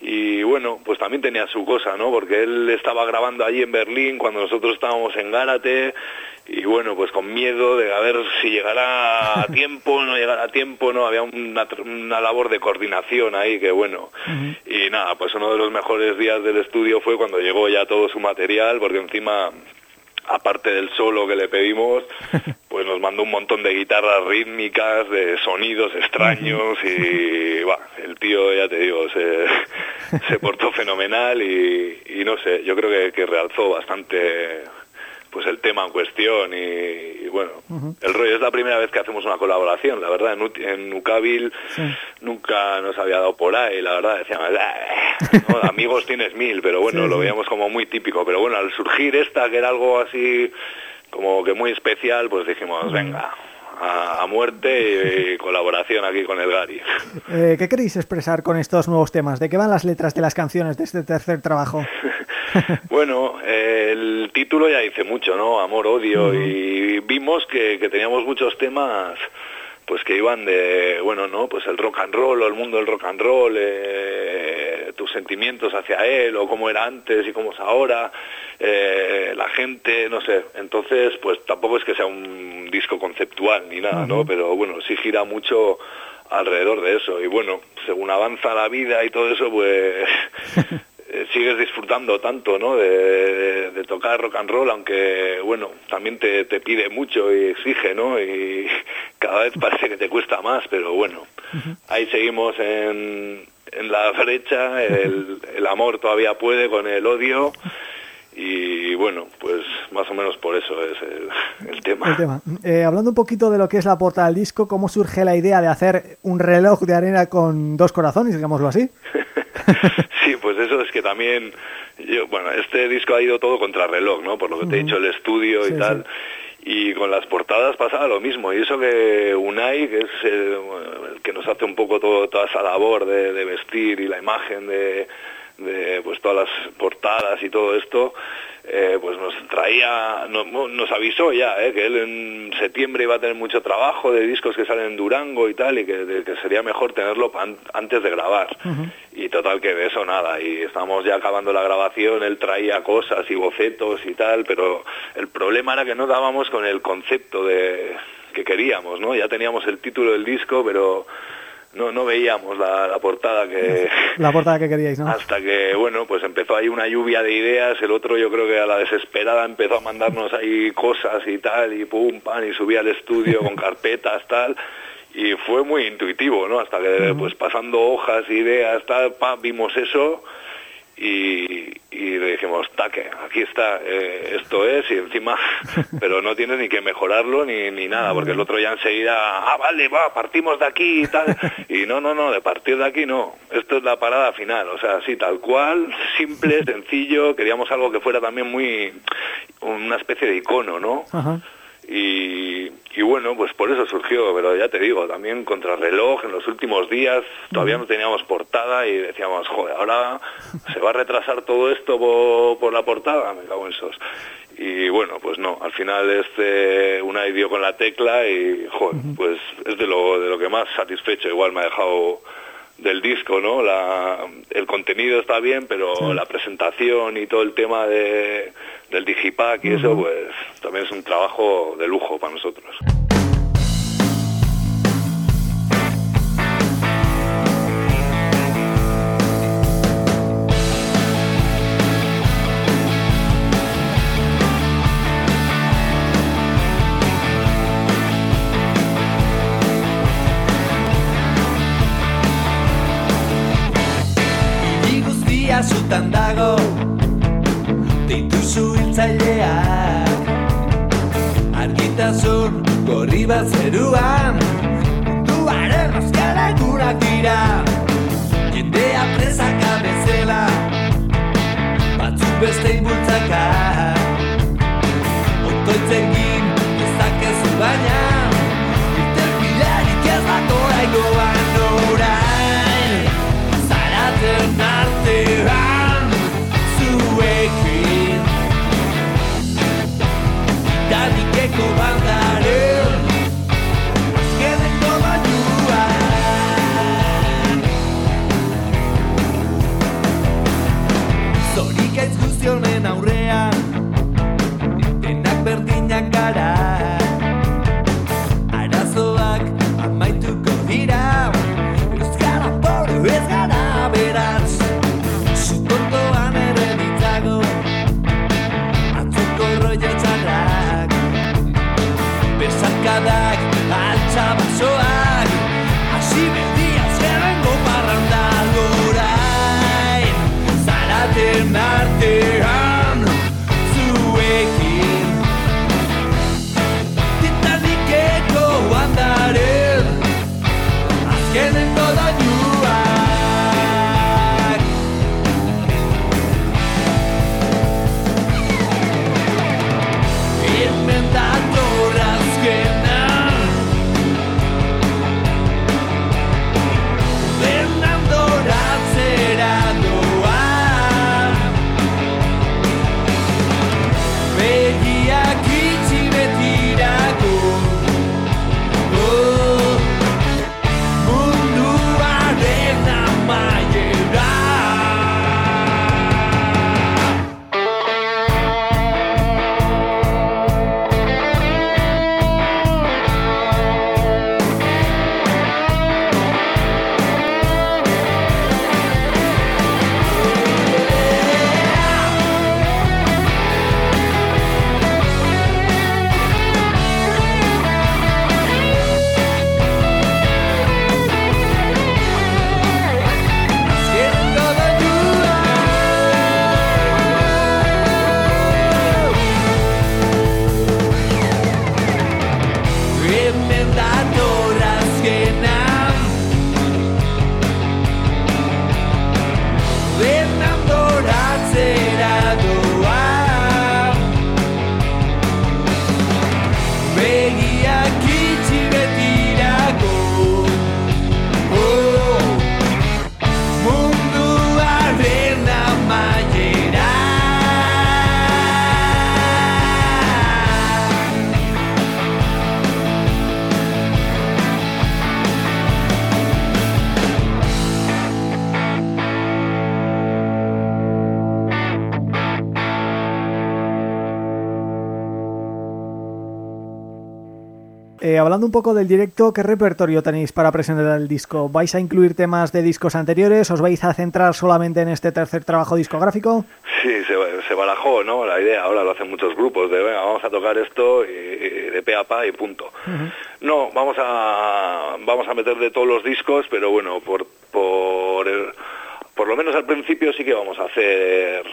Y bueno, pues también tenía su cosa, ¿no? Porque él estaba grabando allí en Berlín cuando nosotros estábamos en Gárate y bueno, pues con miedo de a ver si llegará a tiempo, no llegará a tiempo, ¿no? Había una, labor de coordinación ahí que bueno. Y nada, pues uno de los mejores días del estudio fue cuando llegó ya todo su material, porque encima aparte del solo que le pedimos, pues nos mandó un montón de guitarras rítmicas, de sonidos extraños y va, el tío, ya te digo, se, se portó fenomenal y, y no sé, yo creo que, que realzó bastante pues el tema en cuestión y, y bueno, el rollo es la primera vez que hacemos una colaboración, la verdad, en, en Ucabil nunca nos había dado por ahí, la verdad, decíamos, "Ah, no, amigos tienes mil, pero bueno, Sí, lo veíamos como muy típico, pero bueno, al surgir esta, que era algo así como que muy especial, pues dijimos, venga, a, a muerte y, colaboración aquí con el Gary. Eh, ¿Qué queréis expresar con estos nuevos temas? ¿De qué van las letras de las canciones de este tercer trabajo? Bueno, eh, el título ya dice mucho, ¿no? Amor, odio, y vimos que, que teníamos muchos temas pues que iban de, bueno, ¿no? Pues el rock and roll o el mundo del rock and roll, eh, tus sentimientos hacia él o cómo era antes y cómo es ahora, eh, la gente, no sé. Entonces, pues tampoco es que sea un disco conceptual ni nada, ¿no? Pero bueno, sí gira mucho alrededor de eso. Y bueno, según avanza la vida y todo eso, pues eh, sigues disfrutando tanto, ¿no? De, de- de tocar rock and roll, aunque, bueno, también te, te pide mucho y exige, ¿no? Y cada vez parece que te cuesta más, pero bueno, ahí seguimos en, en la brecha, el, el amor todavía puede con el odio y bueno, pues más o menos por eso es el, el tema. El tema. Eh, hablando un poquito de lo que es la portada del disco, ¿cómo surge la idea de hacer un reloj de arena con dos corazones, digámoslo así? sí, pues eso es que también, yo, bueno, este disco ha ido todo contra reloj, ¿no? Por lo que te he dicho, el estudio Sí, y tal. Y con las portadas pasaba lo mismo. Y eso que Unai, que es el, el que nos hace un poco todo, toda esa labor de, de vestir y la imagen de, de pues todas las portadas y todo esto, eh, pues nos traía, no- no- nos avisó ya, eh, que él en septiembre iba a tener mucho trabajo de discos que salen en Durango y tal, y que, de- que sería mejor tenerlo an- antes de grabar. Y total que de eso nada, y estábamos ya acabando la grabación, él traía cosas y bocetos y tal, pero el problema era que no dábamos con el concepto de que queríamos, ¿no? Ya teníamos el título del disco, pero no, no veíamos la, la portada que... La portada que queríais, ¿no? Hasta que, bueno, pues empezó ahí una lluvia de ideas, el otro yo creo que a la desesperada empezó a mandarnos ahí cosas y tal, y pum, pan, y subía al estudio con carpetas, tal, y fue muy intuitivo, ¿no? Hasta que, pues pasando hojas, ideas, tal, pa, vimos eso y, y le dijimos, taque, aquí está, eh, esto es, y encima, pero no tienes ni que mejorarlo ni, ni nada, porque el otro ya enseguida, ah, vale, va, partimos de aquí y tal, y no, no, no, de partir de aquí no, esto es la parada final, o sea, sí, tal cual, simple, sencillo, queríamos algo que fuera también muy, una especie de icono, ¿no? Ajá. Y, y bueno, pues por eso surgió, pero ya te digo, también contrarreloj en los últimos días, todavía no teníamos portada y decíamos, joder, ahora se va a retrasar todo esto por, por la portada, me cago en esos. Y bueno, pues no, al final este una dio con la tecla y joder, pues es de lo, de lo que más satisfecho. Igual me ha dejado del disco, ¿no? La, el contenido está bien, pero la presentación y todo el tema de, del digipack y eso, pues también es un trabajo de lujo para nosotros. Dituzu hiltzaileak Argitasun gorri bat zeruan Munduaren oskaragunak dira. Jendea presaka bezala Batzuk beste inbultzaka here. Eh, hablando un poco del directo, ¿qué repertorio tenéis para presentar el disco? ¿Vais a incluir temas de discos anteriores? ¿Os vais a centrar solamente en este tercer trabajo discográfico? Sí, se, barajó, ¿no? La idea, ahora lo hacen muchos grupos, de venga, vamos a tocar esto y, de pe a pa y punto. No, vamos a vamos a meter de todos los discos, pero bueno, por, por, por lo menos al principio sí que vamos a hacer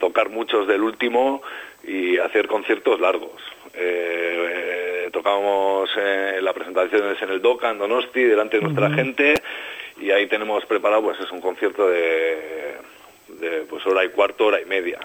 tocar muchos del último y hacer conciertos largos. Eh, tocábamos eh, las presentaciones en el DOCA, en Donosti, delante de nuestra gente, y ahí tenemos preparado, pues es un concierto de, pues hora y cuarto, hora y media.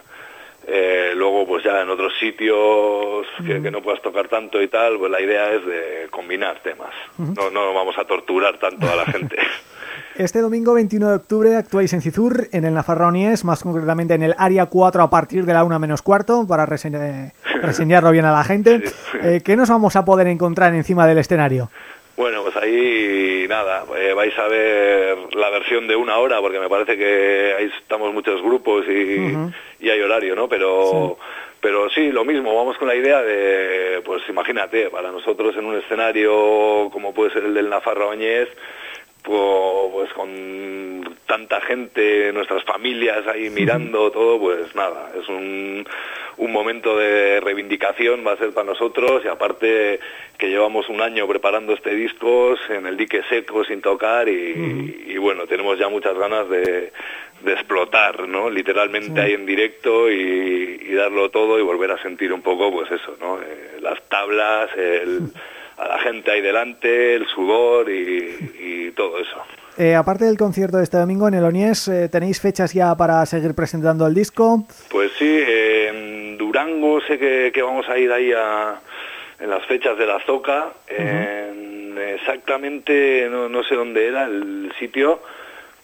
Luego pues ya en otros sitios que, no puedas tocar tanto y tal, pues la idea es de combinar temas. no, no vamos a torturar tanto a la gente. Este domingo 21 de octubre actuáis en Cizur, en el Nafarronies, más concretamente en el Área 4 a partir de la 1 menos cuarto, para reseñarlo bien a la gente. Eh, ¿Qué nos vamos a poder encontrar encima del escenario? Bueno, pues ahí nada, eh, vais a ver la versión de una hora, porque me parece que ahí estamos muchos grupos y, hay horario, ¿no? Pero... Pero sí, lo mismo, vamos con la idea de, pues imagínate, para nosotros en un escenario como puede ser el del Nafarroñez, pues con tanta gente, nuestras familias ahí mirando todo, pues nada, es un, un momento de reivindicación, va a ser para nosotros y aparte que llevamos un año preparando este disco en el dique seco sin tocar y, bueno, tenemos ya muchas ganas de, de explotar, ¿no? Literalmente ahí en directo y, darlo todo y volver a sentir un poco, pues eso, ¿no? Eh, las tablas, el a la gente ahí delante, el sudor y, todo eso. Eh, aparte del concierto de este domingo en el Onies, eh, ¿tenéis fechas ya para seguir presentando el disco? Pues sí, en Durango sé que, vamos a ir ahí a, en las fechas de la Zoca. exactamente no, sé dónde era el sitio,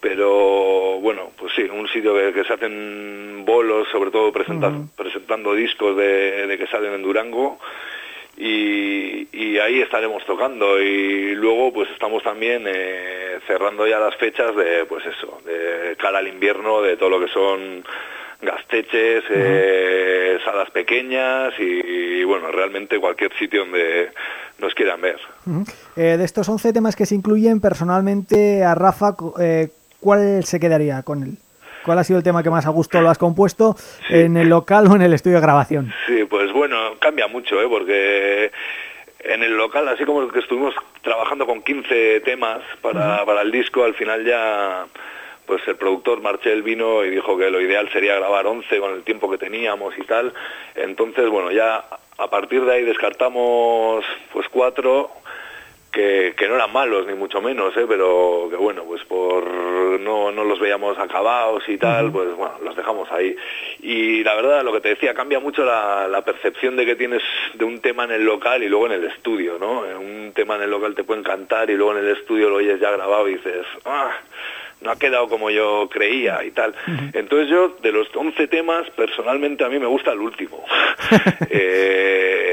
pero bueno, pues sí, un sitio que, se hacen bolos, sobre todo presentando discos de, que salen en Durango y, ahí estaremos tocando. Y luego pues estamos también eh, cerrando ya las fechas de pues eso de cara al invierno de todo lo que son gasteches eh, salas pequeñas y, bueno realmente cualquier sitio donde nos quieran ver. Eh, de estos 11 temas que se incluyen personalmente a Rafa ¿cuál se quedaría con él? ¿Cuál ha sido el tema que más a gusto lo has compuesto en el local o en el estudio de grabación? Sí, pues bueno, cambia mucho, ¿eh? porque en el local, así como que estuvimos trabajando con 15 temas para, para el disco, al final ya pues el productor Marchel vino y dijo que lo ideal sería grabar 11 con el tiempo que teníamos y tal. Entonces, bueno, ya a partir de ahí descartamos pues cuatro que, no eran malos, ni mucho menos, ¿eh? pero que bueno, pues por no, no los veíamos acabados y tal, pues bueno, los dejamos ahí. Y la verdad, lo que te decía, cambia mucho la, la, percepción de que tienes de un tema en el local y luego en el estudio, ¿no? Un tema en el local te puede encantar y luego en el estudio lo oyes ya grabado y dices, ah, no ha quedado como yo creía y tal. Entonces yo, de los 11 temas, personalmente a mí me gusta el último. eh,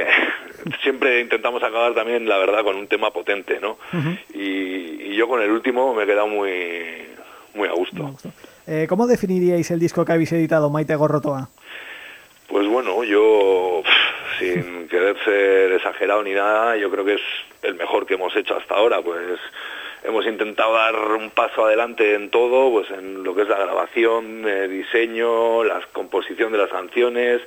siempre intentamos acabar también, la verdad, con un tema potente, ¿no? y, yo con el último me he quedado muy, muy a gusto. Eh, ¿Cómo definiríais el disco que habéis editado, Maite Gorrotoa? Pues bueno, yo, sin querer ser exagerado ni nada, yo creo que es el mejor que hemos hecho hasta ahora, pues hemos intentado dar un paso adelante en todo, pues en lo que es la grabación, el diseño, la composición de las canciones,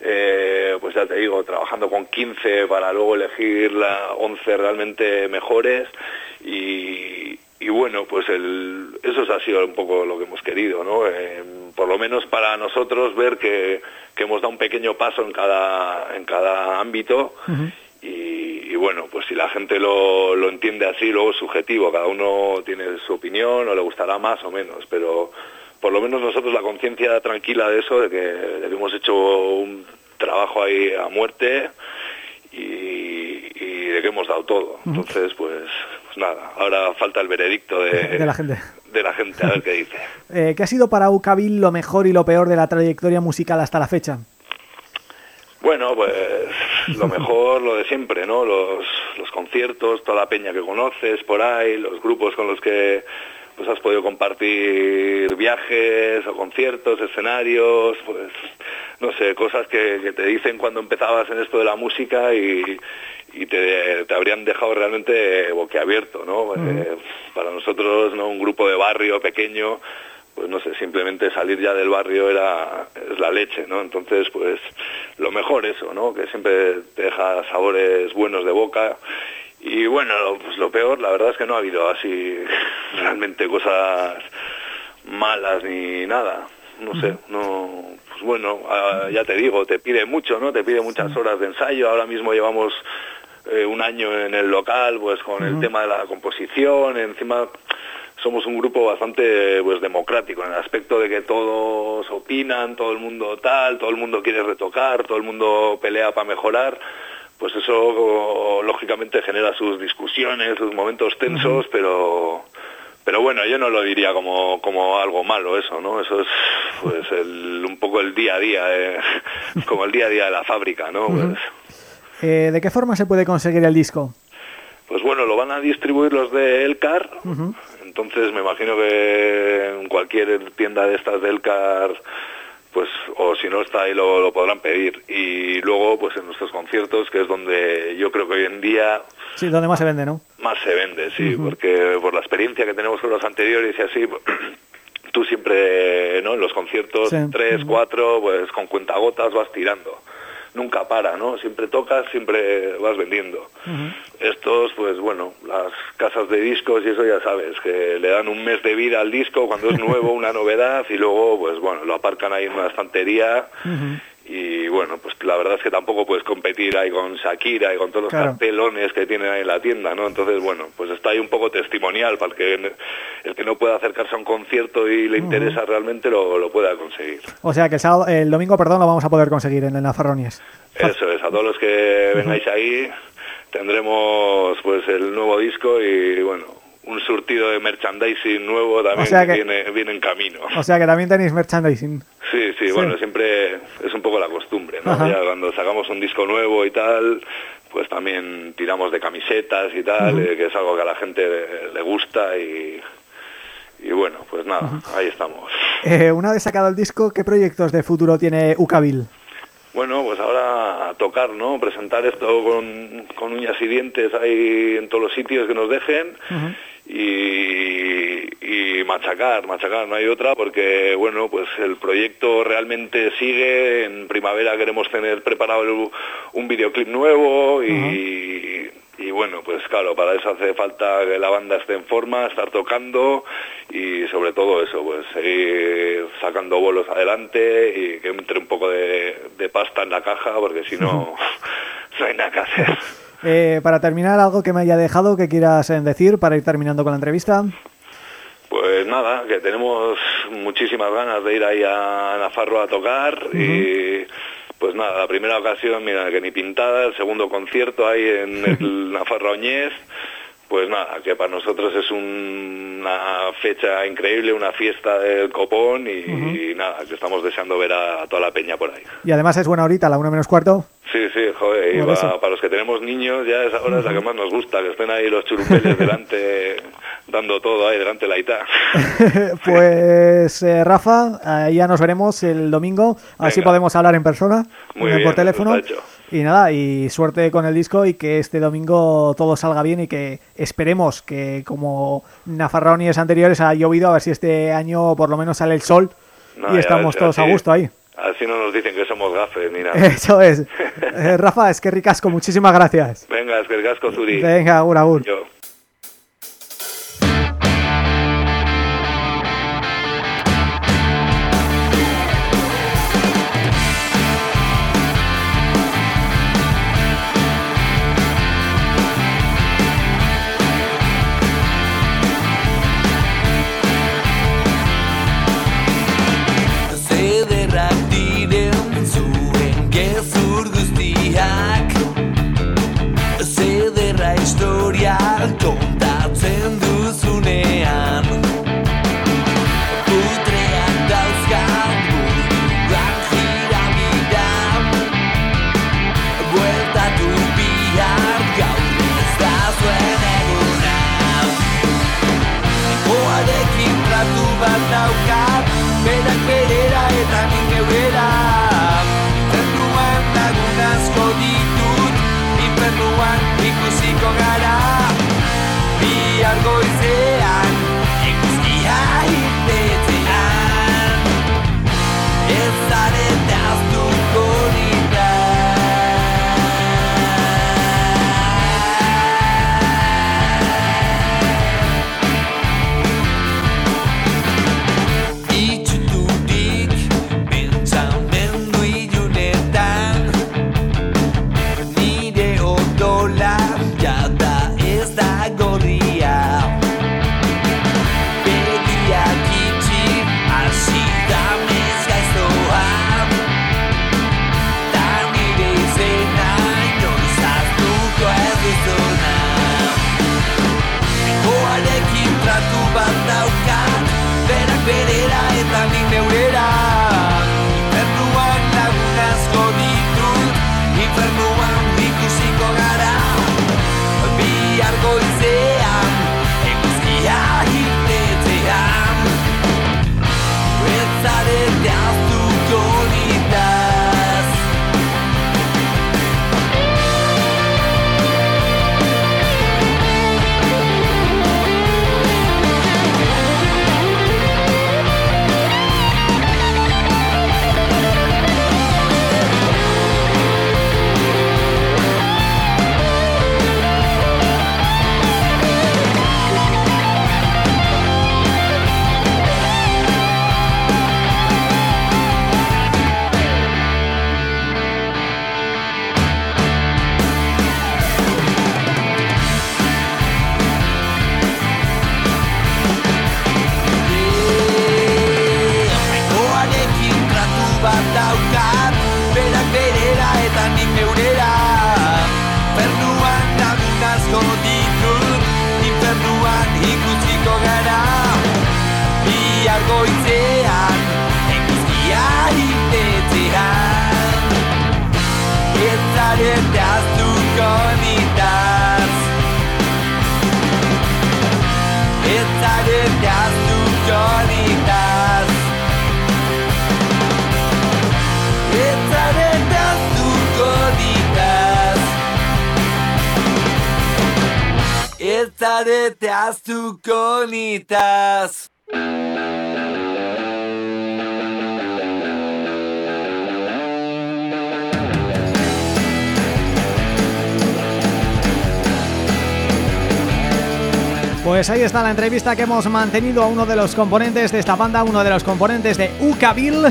eh, pues ya te digo, trabajando con 15 para luego elegir la 11 realmente mejores. Y, bueno, pues el, eso ha sido un poco lo que hemos querido, ¿no? Eh, por lo menos para nosotros ver que, hemos dado un pequeño paso en cada, en cada ámbito. Y, bueno, pues si la gente lo, lo entiende así, luego es subjetivo, cada uno tiene su opinión o le gustará más o menos, pero por lo menos nosotros la conciencia tranquila de eso, de que, hemos hecho un trabajo ahí a muerte y, de que hemos dado todo. Entonces, pues, pues, nada, ahora falta el veredicto de, la gente. De la gente, a ver qué dice. Eh, ¿Qué ha sido para Ucabil lo mejor y lo peor de la trayectoria musical hasta la fecha? Bueno, pues lo mejor, lo de siempre, ¿no? Los, los conciertos, toda la peña que conoces por ahí, los grupos con los que pues has podido compartir viajes o conciertos, escenarios, pues no sé, cosas que, te dicen cuando empezabas en esto de la música y, y te, te habrían dejado realmente boquiabierto, ¿no? Eh, para nosotros, ¿no? Un grupo de barrio pequeño, pues no sé, simplemente salir ya del barrio era es la leche, ¿no? Entonces, pues lo mejor eso, ¿no? Que siempre te deja sabores buenos de boca y bueno, pues lo peor, la verdad es que no ha habido así realmente cosas malas ni nada. No sé, no, pues bueno, ah, ya te digo, te pide mucho, ¿no? Te pide muchas horas de ensayo. Ahora mismo llevamos eh, un año en el local, pues con el tema de la composición, encima somos un grupo bastante pues democrático en el aspecto de que todos opinan, todo el mundo tal, todo el mundo quiere retocar, todo el mundo pelea para mejorar pues eso lógicamente genera sus discusiones, sus momentos tensos, pero pero bueno, yo no lo diría como, como algo malo eso, ¿no? Eso es pues el, un poco el día a día, eh, como el día a día de la fábrica, ¿no? Pues eh, ¿De qué forma se puede conseguir el disco? Pues bueno, lo van a distribuir los de Elcar, entonces me imagino que en cualquier tienda de estas de Elcar pues o si no está ahí lo, lo, podrán pedir. Y luego pues en nuestros conciertos que es donde yo creo que hoy en día sí donde más se vende no más se vende sí porque por la experiencia que tenemos con los anteriores y así tú siempre no en los conciertos tres cuatro pues con cuentagotas vas tirando nunca para, ¿no? Siempre tocas, siempre vas vendiendo. Estos, pues bueno, las casas de discos y eso ya sabes, que le dan un mes de vida al disco cuando es nuevo, una novedad, y luego, pues bueno, lo aparcan ahí en una estantería y bueno, pues la verdad es que tampoco puedes competir ahí con Shakira y con todos los cartelones que tienen ahí en la tienda, ¿no? Entonces, bueno, pues está ahí un poco testimonial para el que, el que no pueda acercarse a un concierto y le interesa realmente lo, lo, pueda conseguir. O sea que el, sábado, el domingo, perdón, lo vamos a poder conseguir en el Nafarronies. Eso es, a todos los que vengáis ahí tendremos pues el nuevo disco y bueno, un surtido de merchandising nuevo también que, viene, viene, en camino. O sea que también tenéis merchandising. Sí, sí, bueno, siempre es un poco la costumbre, ¿no? Ya cuando sacamos un disco nuevo y tal, pues también tiramos de camisetas y tal, eh, que es algo que a la gente le, gusta y, y bueno, pues nada, ahí estamos. Eh, una vez sacado el disco, ¿qué proyectos de futuro tiene Ucabil? Bueno, pues ahora a tocar, ¿no? Presentar esto con, con uñas y dientes ahí en todos los sitios que nos dejen y, y, machacar, machacar, no hay otra, porque bueno, pues el proyecto realmente sigue, en primavera queremos tener preparado un videoclip nuevo y, y bueno, pues claro, para eso hace falta que la banda esté en forma, estar tocando y sobre todo eso, pues seguir sacando bolos adelante y que entre un poco de, pasta en la caja, porque si no, no hay nada que hacer. Eh, para terminar, algo que me haya dejado que quieras eh, decir para ir terminando con la entrevista. Pues nada, que tenemos muchísimas ganas de ir ahí a Nafarro a tocar y pues nada, la primera ocasión, mira, que ni pintada, el segundo concierto ahí en el Nafarro Oñez, pues nada, que para nosotros es una fecha increíble, una fiesta del copón y, nada, que estamos deseando ver a, toda la peña por ahí. Y además es buena horita, la una menos cuarto. Sí, sí, joder, y para los que tenemos niños ya esa hora es la que más nos gusta, que estén ahí los churupeles delante, dando todo ahí delante de la ITA. pues eh, Rafa, ya nos veremos el domingo, así podemos hablar en persona, Muy por teléfono. Y nada, y suerte con el disco y que este domingo todo salga bien y que esperemos que como Nafarrones anteriores ha llovido, a ver si este año por lo menos sale el sol y estamos todos a gusto ahí. Así no nos dicen que somos gafes ni nada. Eso es. Eh, Rafa, es que ricasco, muchísimas gracias. Venga, es que ricasco, Zuri. Venga, agur, agur. one ahí está la entrevista que hemos mantenido a uno de los componentes de esta banda, uno de los componentes de Ukabil,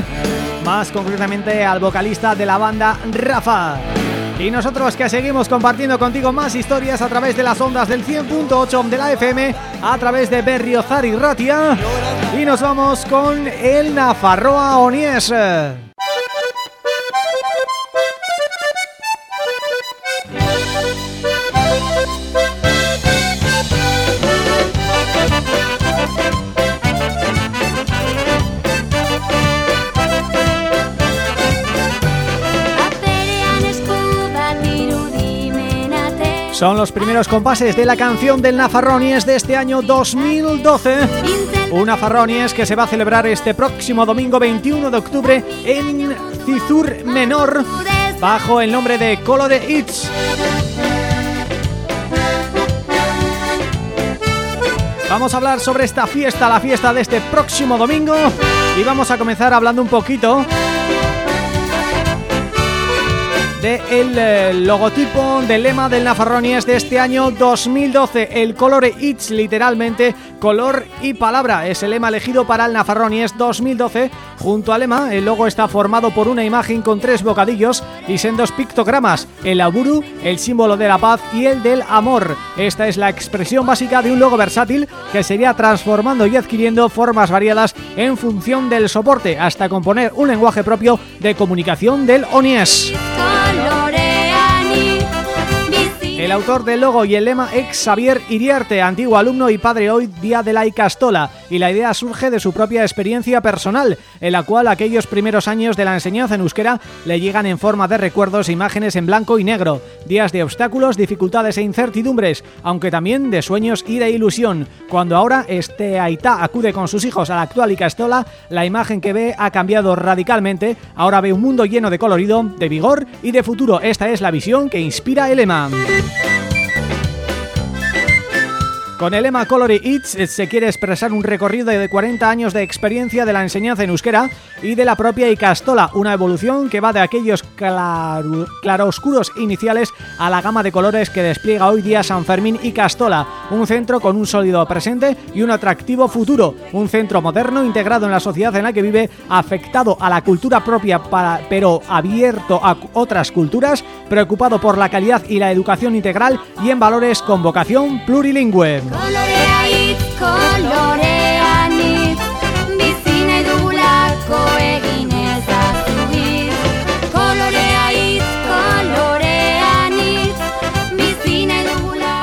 más concretamente al vocalista de la banda, Rafa. Y nosotros que seguimos compartiendo contigo más historias a través de las ondas del 100.8 de la FM, a través de Berriozar y Ratia, y nos vamos con el Nafarroa Onies. Son los primeros compases de la canción del Nafarronies de este año 2012 Un Nafarronies que se va a celebrar este próximo domingo 21 de octubre en Cizur Menor Bajo el nombre de Colo de It's Vamos a hablar sobre esta fiesta, la fiesta de este próximo domingo Y vamos a comenzar hablando un poquito de el eh, logotipo del lema del Nafarronies de este año 2012, el colore It's, literalmente color y palabra, es el lema elegido para el Nafarronies 2012, junto al lema el logo está formado por una imagen con tres bocadillos y sendos pictogramas, el aburu, el símbolo de la paz y el del amor. Esta es la expresión básica de un logo versátil que sería transformando y adquiriendo formas variadas en función del soporte, hasta componer un lenguaje propio de comunicación del ONIES. colores. El autor del logo y el lema es Xavier Iriarte, antiguo alumno y padre hoy día de la Icastola, y la idea surge de su propia experiencia personal, en la cual aquellos primeros años de la enseñanza en euskera le llegan en forma de recuerdos e imágenes en blanco y negro, días de obstáculos, dificultades e incertidumbres, aunque también de sueños y de ilusión. Cuando ahora este Aitá acude con sus hijos a la actual Icastola, la imagen que ve ha cambiado radicalmente, ahora ve un mundo lleno de colorido, de vigor y de futuro. Esta es la visión que inspira el lema. Con el lema Colory Eats eh, se quiere expresar un recorrido de 40 años de experiencia de la enseñanza en euskera y de la propia Icastola, una evolución que va de aquellos claroscuros iniciales a la gama de colores que despliega hoy día San Fermín y Castola, un centro con un sólido presente y un atractivo futuro, un centro moderno integrado en la sociedad en la que vive, afectado a la cultura propia pero abierto a otras culturas, preocupado por la calidad y la educación integral y en valores con vocación plurilingüe.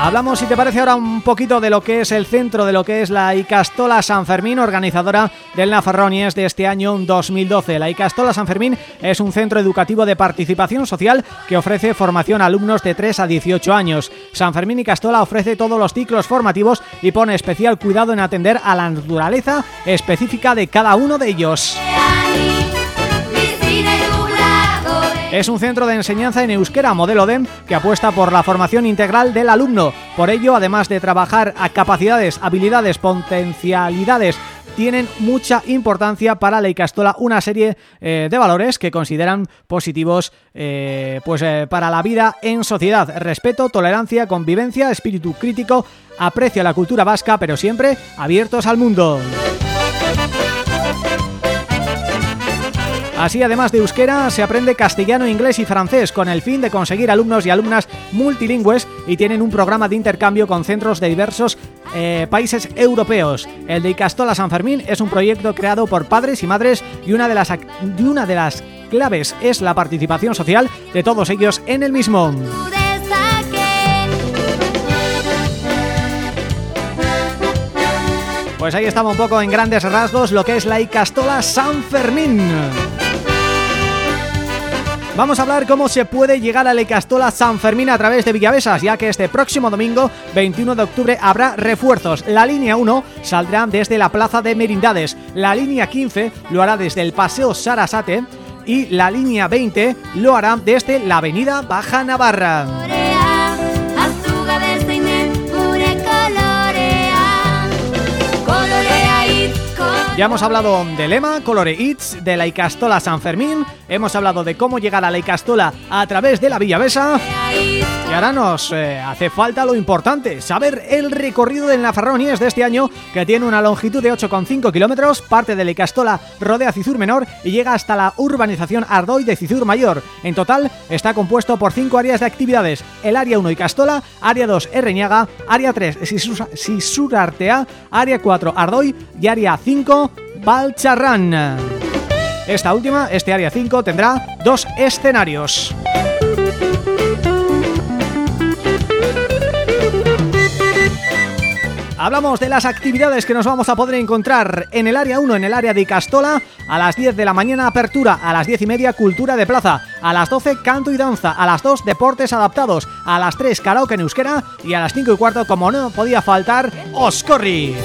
Hablamos, si te parece ahora, un poquito de lo que es el centro de lo que es la Icastola San Fermín, organizadora del Nafarronies de este año 2012. La Icastola San Fermín es un centro educativo de participación social que ofrece formación a alumnos de 3 a 18 años. San Fermín Icastola ofrece todos los ciclos formativos y pone especial cuidado en atender a la naturaleza específica de cada uno de ellos. Es un centro de enseñanza en euskera modelo DEM que apuesta por la formación integral del alumno. Por ello, además de trabajar a capacidades, habilidades, potencialidades tienen mucha importancia para la Icastola una serie eh, de valores que consideran positivos eh, pues eh, para la vida en sociedad. Respeto, tolerancia, convivencia, espíritu crítico, aprecio a la cultura vasca, pero siempre abiertos al mundo. Así, además de euskera, se aprende castellano, inglés y francés con el fin de conseguir alumnos y alumnas multilingües y tienen un programa de intercambio con centros de diversos eh, países europeos. El de Icastola San Fermín es un proyecto creado por padres y madres y una de las, una de las claves es la participación social de todos ellos en el mismo. Pues ahí estamos un poco en grandes rasgos lo que es la Icastola San Fermín. Vamos a hablar cómo se puede llegar a la Icastola San Fermín a través de Villavesas, ya que este próximo domingo, 21 de octubre, habrá refuerzos. La línea 1 saldrá desde la Plaza de Merindades, la línea 15 lo hará desde el Paseo Sarasate y la línea 20 lo hará desde la Avenida Baja Navarra. Ya hemos hablado de Lema, Colore Eats, de la Icastola San Fermín, hemos hablado de cómo llegar a la Icastola a través de la Villa Besa y ahora nos eh, hace falta lo importante, saber el recorrido del Nafarronies de este año que tiene una longitud de 8,5 kilómetros, parte de la Icastola rodea Cizur Menor y llega hasta la urbanización Ardoy de Cizur Mayor. En total está compuesto por cinco áreas de actividades, el área 1 Icastola, área 2 Erreñaga, área 3 Sisurartea, área 4 Ardoy y área 5 Balcharrán. Esta última, este área 5, tendrá dos escenarios. Hablamos de las actividades que nos vamos a poder encontrar en el área 1, en el área de Castola, a las 10 de la mañana apertura, a las 10 y media cultura de plaza, a las 12 canto y danza, a las 2 deportes adaptados, a las 3 karaoke en euskera y a las 5 y cuarto, como no podía faltar, Oscorri.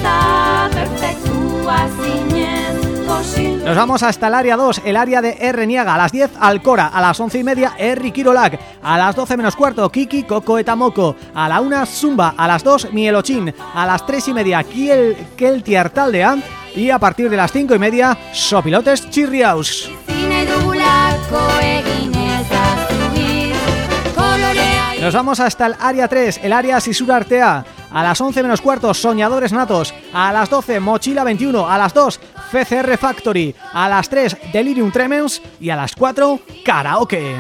Nos vamos hasta el área 2, el área de Erreniaga, a las 10 Alcora, a las 11 y media Erri Kirolac, a las 12 menos cuarto Kiki Coco Etamoco, a la 1 Zumba, a las 2 Mielochín, a las 3 y media Kiel Keltiar Taldea y a partir de las 5 y media Sopilotes Chirriaus. Nos vamos hasta el área 3, el área Sisurartea. A las 11 menos cuarto, Soñadores Natos. A las 12, Mochila 21. A las 2, FCR Factory. A las 3, Delirium Tremens. Y a las 4, Karaoke.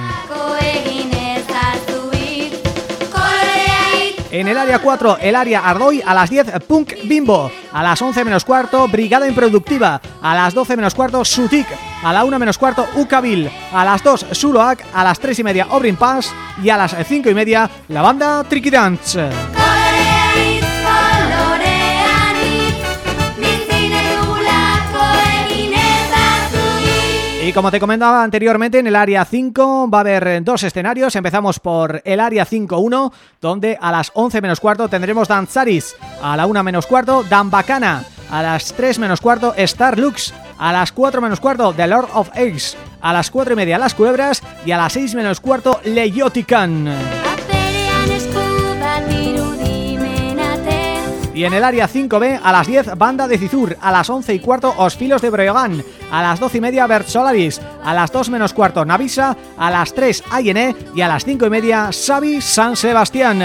En el área 4, el área Ardoy, a las 10, Punk Bimbo. A las 11 menos cuarto, Brigada Improductiva. A las 12 menos cuarto, Sutik. A la 1 menos cuarto, Ucabil. A las 2, Suloac. A las 3 y media, Obrin Pass. Y a las 5 y media, la banda Tricky Dance. Y como te comentaba anteriormente, en el área 5 va a haber dos escenarios. Empezamos por el área 5-1, donde a las 11 menos cuarto tendremos Danzaris, a la 1 menos cuarto Dan Bacana, a las 3 menos cuarto Star Lux, a las 4 menos cuarto The Lord of Eggs, a las 4 y media Las Culebras y a las 6 menos cuarto Leyotican. Y en el área 5B a las 10 Banda de Cizur, a las 11 y cuarto Osfilos de Breogán, a las 12 y media Bert Solaris, a las 2 menos cuarto Navisa, a las 3 Ayene y a las 5 y media Xavi San Sebastián.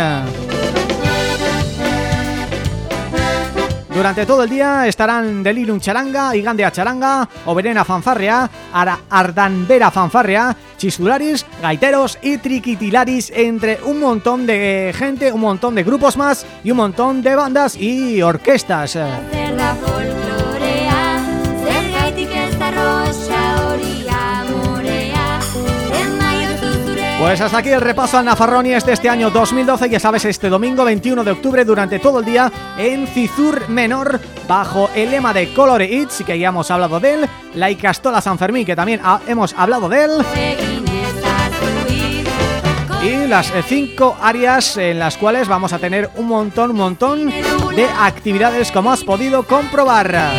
Durante todo el día estarán Delirium Charanga, Igandea Charanga, Oberena Fanfarrea, Ara Ardanbera Fanfarrea, Chisularis, Gaiteros y Triquitilaris, entre un montón de gente, un montón de grupos más y un montón de bandas y orquestas. Pues hasta aquí el repaso al Nafarronies de este año 2012, ya sabes, este domingo 21 de octubre durante todo el día en Cizur Menor, bajo el lema de Color It's, que ya hemos hablado de él, la Icastola San Fermín, que también hemos hablado de él, y las cinco áreas en las cuales vamos a tener un montón, un montón de actividades como has podido comprobar.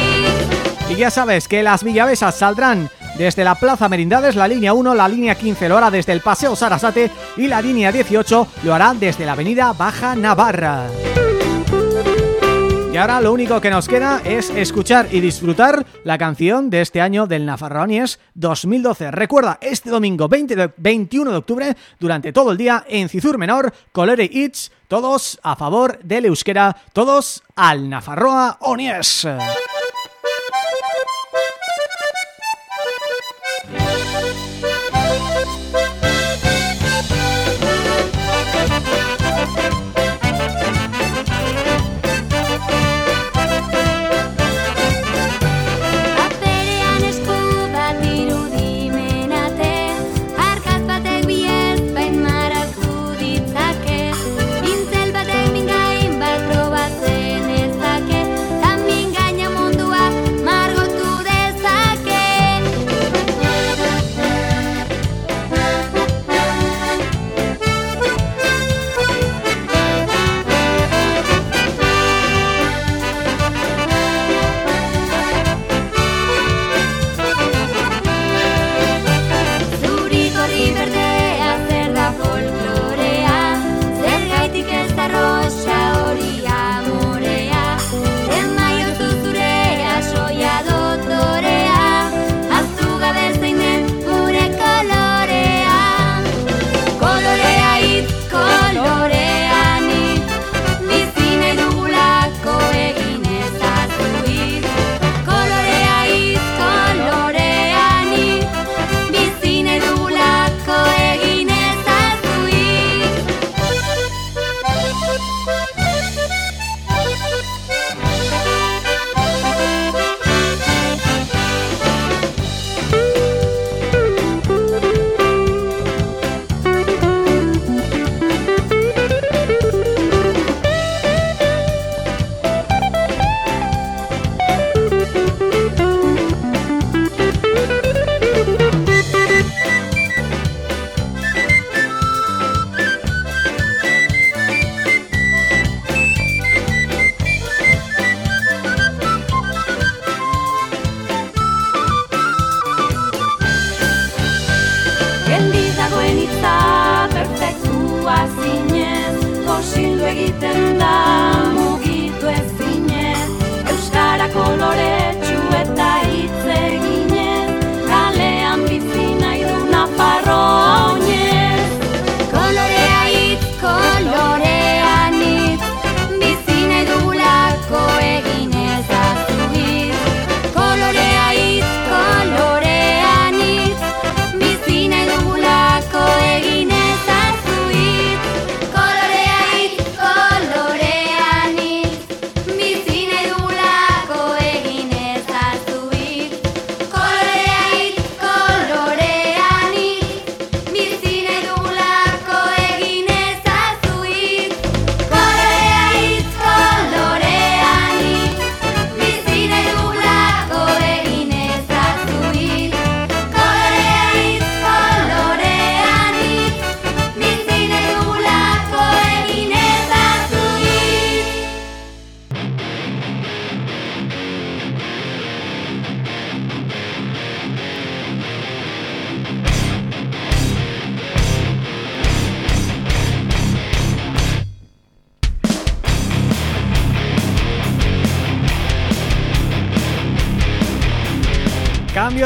Y ya sabes que las Villavesas saldrán desde la Plaza Merindades, la línea 1, la línea 15 lo hará desde el Paseo Sarasate y la línea 18 lo hará desde la avenida Baja Navarra. Y ahora lo único que nos queda es escuchar y disfrutar la canción de este año del Nafarronies 2012. Recuerda, este domingo 20 21 de octubre, durante todo el día, en Cizur Menor, Colore It's, todos a favor del euskera, todos al Nafarroa Onies.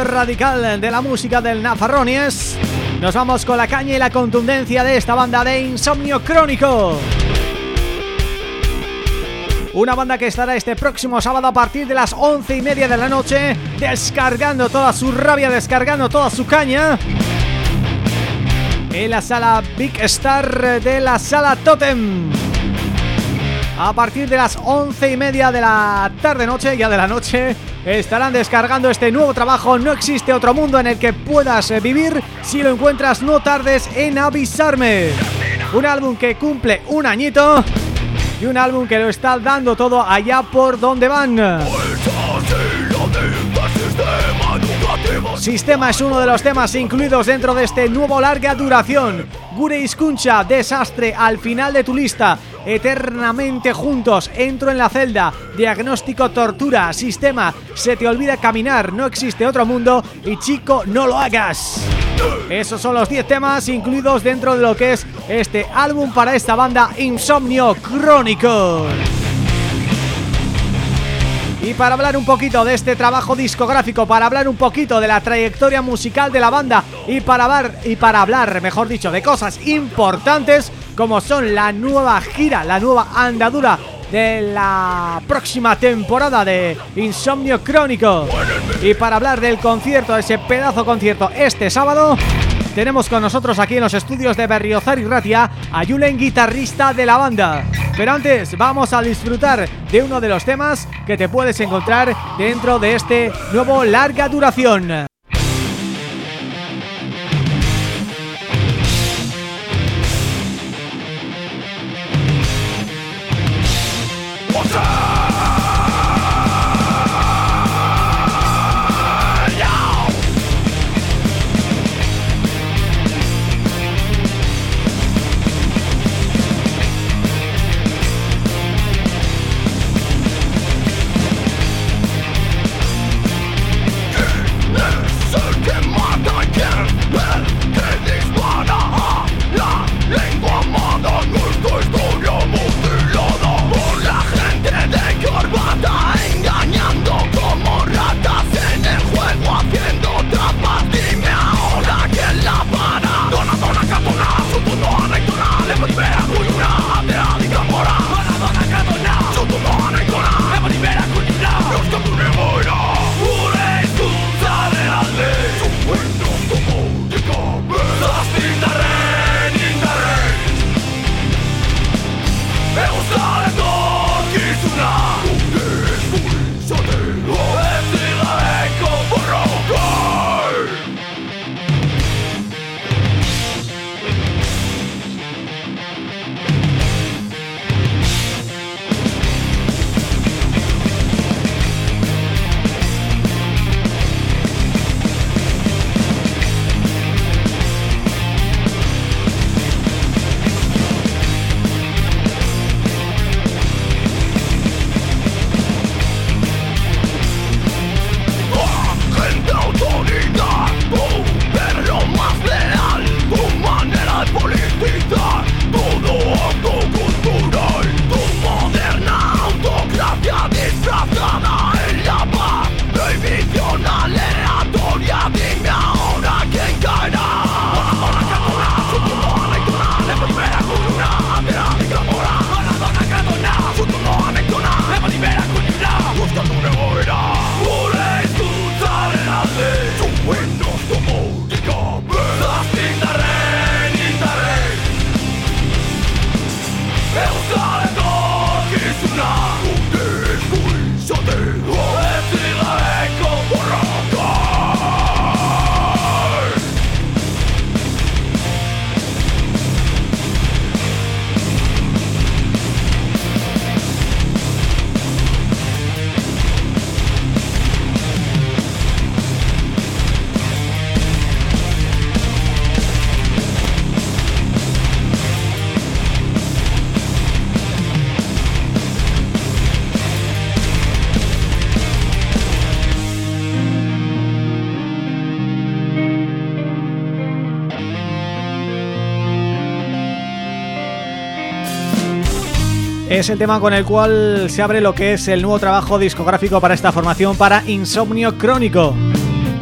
Radical de la música del Nafarronies Nos vamos con la caña y la contundencia de esta banda de Insomnio Crónico. Una banda que estará este próximo sábado a partir de las once y media de la noche Descargando toda su rabia, descargando toda su caña En la sala Big Star de la sala Totem. A partir de las once y media de la tarde-noche, ya de la noche Estarán descargando este nuevo trabajo No existe otro mundo en el que puedas vivir Si lo encuentras no tardes en avisarme Un álbum que cumple un añito y un álbum que lo está dando todo allá por donde van. Sistema es uno de los temas incluidos dentro de este nuevo larga duración. Gure Iskuncha, Desastre, al final de tu lista. Eternamente juntos, entro en la celda. Diagnóstico, tortura, sistema. Se te olvida caminar, no existe otro mundo. Y chico, no lo hagas. Esos son los 10 temas incluidos dentro de lo que es este álbum para esta banda Insomnio Crónico. Y para hablar un poquito de este trabajo discográfico, para hablar un poquito de la trayectoria musical de la banda y para hablar, y para hablar mejor dicho, de cosas importantes como son la nueva gira, la nueva andadura de la próxima temporada de Insomnio Crónico y para hablar del concierto, ese pedazo concierto este sábado tenemos con nosotros aquí en los estudios de Berriozar y Ratia a Julen, guitarrista de la banda. Pero antes vamos a disfrutar de uno de los temas que te puedes encontrar dentro de este nuevo larga duración. Es el tema con el cual se abre lo que es el nuevo trabajo discográfico para esta formación para Insomnio Crónico.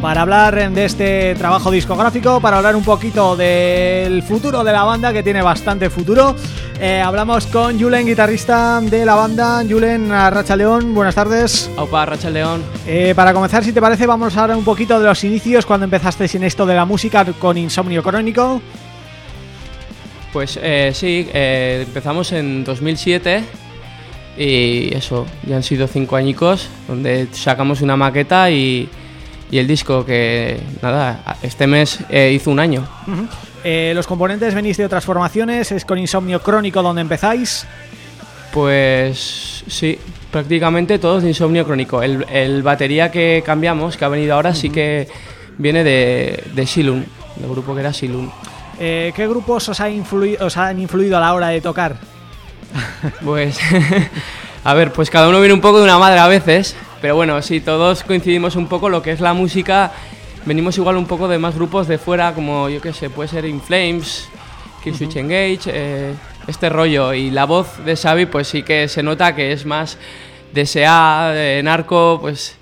para hablar de este trabajo discográfico, para hablar un poquito del futuro de la banda, que tiene bastante futuro. Eh, hablamos con Julen, guitarrista de la banda. Julen, Racha León, buenas tardes. Aupa, Racha León. Eh, para comenzar, si te parece, vamos a hablar un poquito de los inicios, cuando empezaste en esto de la música con Insomnio Crónico. Pues eh, sí, eh, empezamos en 2007 y eso, ya han sido cinco añicos donde sacamos una maqueta y, y el disco que, nada, este mes eh, hizo un año. Eh, los componentes venís de otras formaciones, es con Insomnio Crónico donde empezáis. Pues sí, prácticamente todos de Insomnio Crónico. El, el batería que cambiamos, que ha venido ahora, sí que viene de, de Silun, del grupo que era Silun. Eh, ¿Qué grupos os, ha influi- os han influido a la hora de tocar? Pues, a ver, pues cada uno viene un poco de una madre a veces, pero bueno, sí, todos coincidimos un poco lo que es la música. Venimos igual un poco de más grupos de fuera, como yo qué sé, puede ser In Flames, Killswitch Engage, eh, este rollo. Y la voz de Xavi, pues sí que se nota que es más de SEA, de narco, pues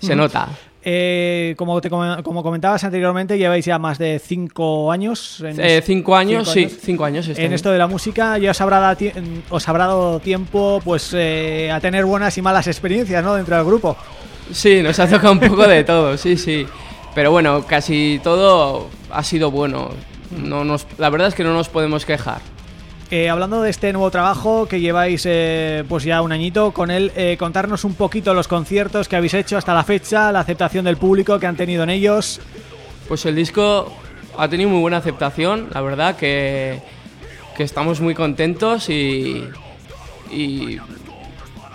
se nota. Eh, como, te, com- como comentabas anteriormente, lleváis ya más de cinco años. En Eh, cinco años, cinco sí, cinco años. este en año. esto de la música ya os habrá dado, os habrá dado tiempo pues eh, a tener buenas y malas experiencias ¿no? dentro del grupo. Sí, nos ha tocado un poco de todo, sí, sí. Pero bueno, casi todo ha sido bueno. No nos, la verdad es que no nos podemos quejar. Eh, hablando de este nuevo trabajo que lleváis eh, pues ya un añito con él, eh, contarnos un poquito los conciertos que habéis hecho hasta la fecha, la aceptación del público que han tenido en ellos. Pues el disco ha tenido muy buena aceptación, la verdad que, que estamos muy contentos y,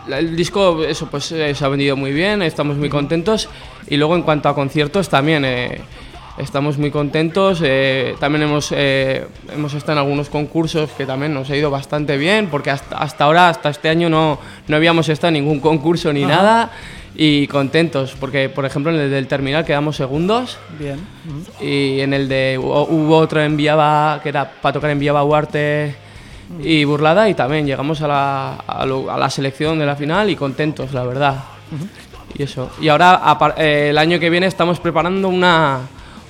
el disco eso pues eh, se ha vendido muy bien, estamos muy contentos y luego en cuanto a conciertos también estamos muy contentos, eh, también hemos, eh, hemos estado en algunos concursos que también nos ha ido bastante bien porque hasta, hasta ahora, hasta este año no, no habíamos estado en ningún concurso ni nada y contentos porque por ejemplo en el del terminal quedamos segundos Bien. y en el de hubo otro en Viaba que era para tocar en Viaba Huarte y Burlada y también llegamos a la, a, lo- a la selección de la final y contentos la verdad. Y eso. Y ahora a eh, el año que viene estamos preparando una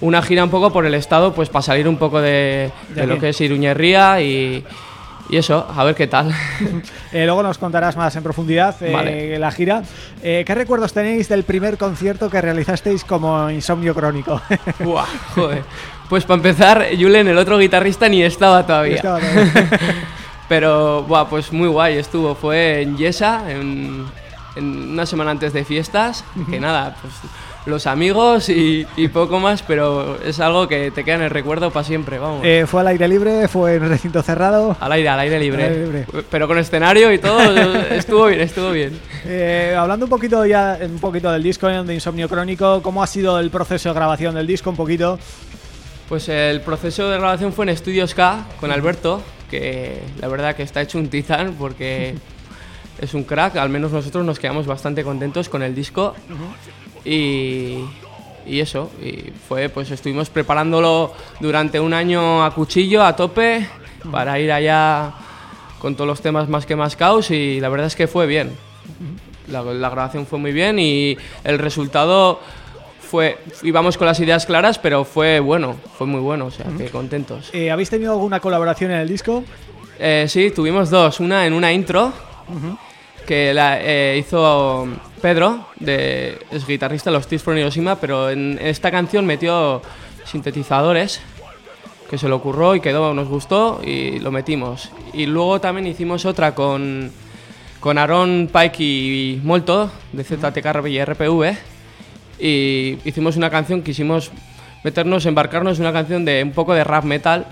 una gira un poco por el estado pues para salir un poco de, ¿De lo que es Iruñerría y, y eso a ver qué tal Eh, luego nos contarás más en profundidad eh, Vale. la gira. Eh, ¿Qué recuerdos tenéis del primer concierto que realizasteis como Insomnio Crónico? Buah, joder. Pues para empezar, Julen, el otro guitarrista, ni estaba todavía. Estaba todavía. Pero, buah, pues muy guay estuvo. Fue en Yesa, en, en una semana antes de fiestas. Que nada, pues los amigos y, y poco más, pero es algo que te queda en el recuerdo para siempre, vamos. Eh, ¿Fue al aire libre? ¿Fue en recinto cerrado? al aire, al aire libre. Al aire libre. Pero con escenario y todo, estuvo bien, estuvo bien. Eh, hablando un poquito ya un poquito del disco de Insomnio Crónico, ¿cómo ha sido el proceso de grabación del disco? Un poquito. Pues el proceso de grabación fue en Estudios K con Alberto, que la verdad que está hecho un tizán porque es un crack, al menos nosotros nos quedamos bastante contentos con el disco y, y eso, y fue pues estuvimos preparándolo durante un año a cuchillo, a tope, para ir allá con todos los temas más que más caos y la verdad es que fue bien. La, la grabación fue muy bien y el resultado fue íbamos con las ideas claras, pero fue bueno, fue muy bueno, o sea, que contentos. Eh, ¿Habéis tenido alguna colaboración en el disco? Eh, sí, tuvimos dos, una en una intro que la eh, hizo Pedro, de, es guitarrista de los Tears from Hiroshima, pero en esta canción metió sintetizadores que se le ocurrió y quedó, nos gustó y lo metimos. Y luego también hicimos otra con, con Aaron Pike y Molto, de ZTK y RPV, y hicimos una canción, quisimos meternos, embarcarnos en una canción de un poco de rap metal,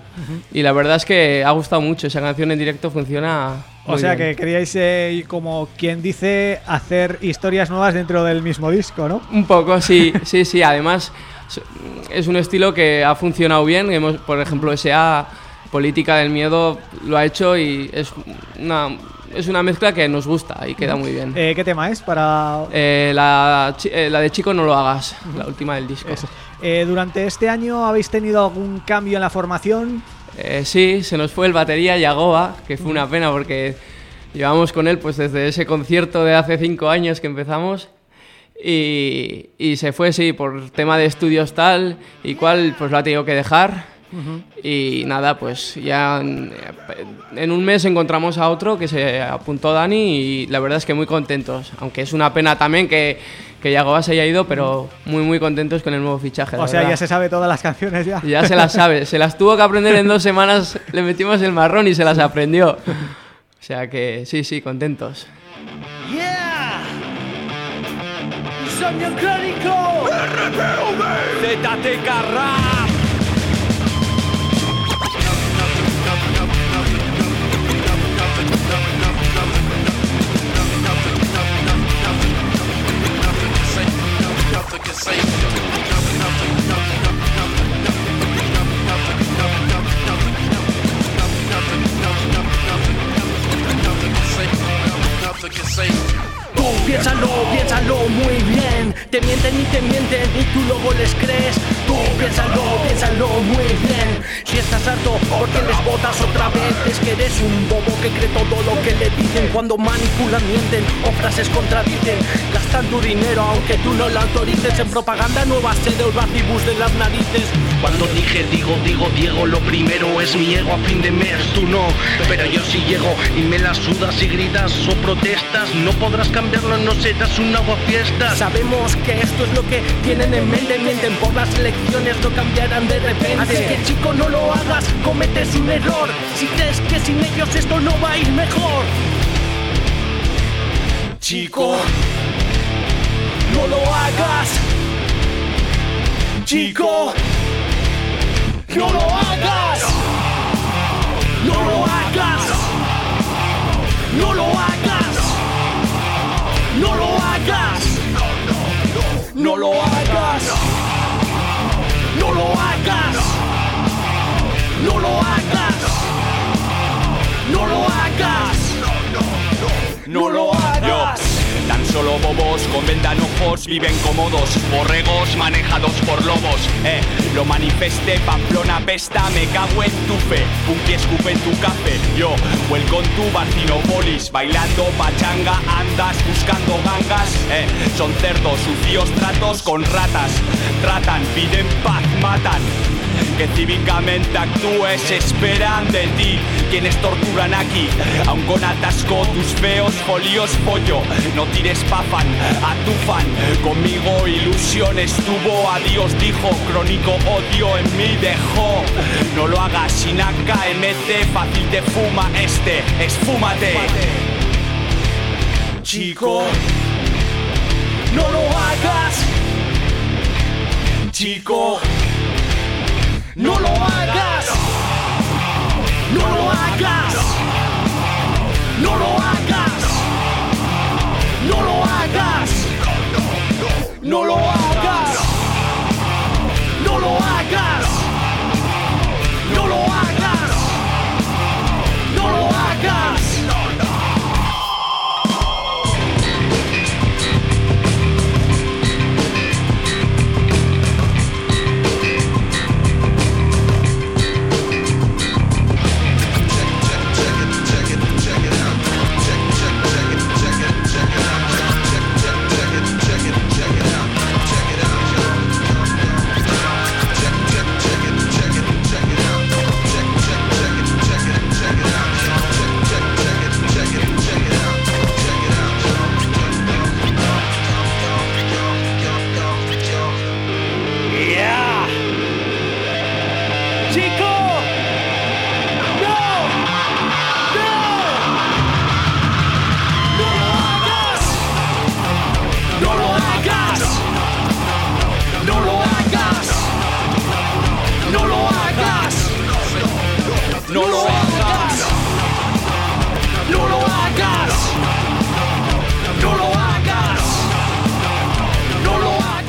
y la verdad es que ha gustado mucho, esa canción en directo funciona... O muy sea bien. que queríais, eh, como quien dice, hacer historias nuevas dentro del mismo disco, ¿no? Un poco, sí, sí, sí. Además, es un estilo que ha funcionado bien. Hemos, por ejemplo, esa política del miedo lo ha hecho y es una, es una mezcla que nos gusta y queda muy bien. Eh, ¿Qué tema es para...? Eh, la, eh, la de Chico no lo hagas, la última del disco. Eh, ¿Durante este año habéis tenido algún cambio en la formación? Eh, sí, se nos fue el batería Yagoba, que fue una pena porque llevamos con él pues desde ese concierto de hace cinco años que empezamos y, y se fue, sí, por tema de estudios tal y cual, pues lo ha tenido que dejar. Y nada, pues ya en, en un mes encontramos a otro que se apuntó Dani y la verdad es que muy contentos. Aunque es una pena también que, que Yagoba se haya ido, pero muy muy contentos con el nuevo fichaje. O sea, verdad. ya se sabe todas las canciones ya. Ya se las sabe, se las tuvo que aprender en dos semanas, le metimos el marrón y se las aprendió. O sea que sí, sí, contentos. Yeah! Insomnio Crónico! ZTK manipulan, mienten o frases contradicen. Gastan tu dinero aunque tú no lo autorices. En propaganda nueva sede o bus de las narices. Cuando dije digo, digo, Diego, lo primero es mi ego a fin de mes, tú no. Pero yo sí llego y me la sudas y gritas o protestas. No podrás cambiarlo, no serás un agua fiesta. Sabemos que esto es lo que tienen en mente, mienten por las elecciones, no cambiarán de repente. Así que chico, no lo hagas, cometes un error. Si crees que sin ellos esto no va a ir mejor. Chico, no lo hagas. Chico, no lo hagas. No lo hagas. No lo hagas. No lo hagas. No lo hagas. No lo hagas. No lo hagas. No lo hagas. No lo hagas. Solo bobos con vendanojos viven cómodos, borregos manejados por lobos. Eh, lo manifesté, Pamplona pesta, me cago en tu fe. Punky escupe en tu café, yo vuelco en tu Barcinopolis, bailando pachanga, andas buscando gangas. Eh, son cerdos, sucios tratos con ratas, tratan, piden paz, matan. Que cívicamente actúes, esperan de ti quienes torturan aquí. Aun con atasco tus feos folios pollo, no tires pafan, atufan. Conmigo ilusiones tuvo, adiós dijo, crónico odio en mí dejó. No lo hagas sin AKMT, fácil te fuma este, esfúmate. Chico, no lo hagas. Chico, no lo hagas. No lo hagas. No lo hagas. No lo hagas. No lo hagas. No lo hagas. No lo hagas. No lo hagas.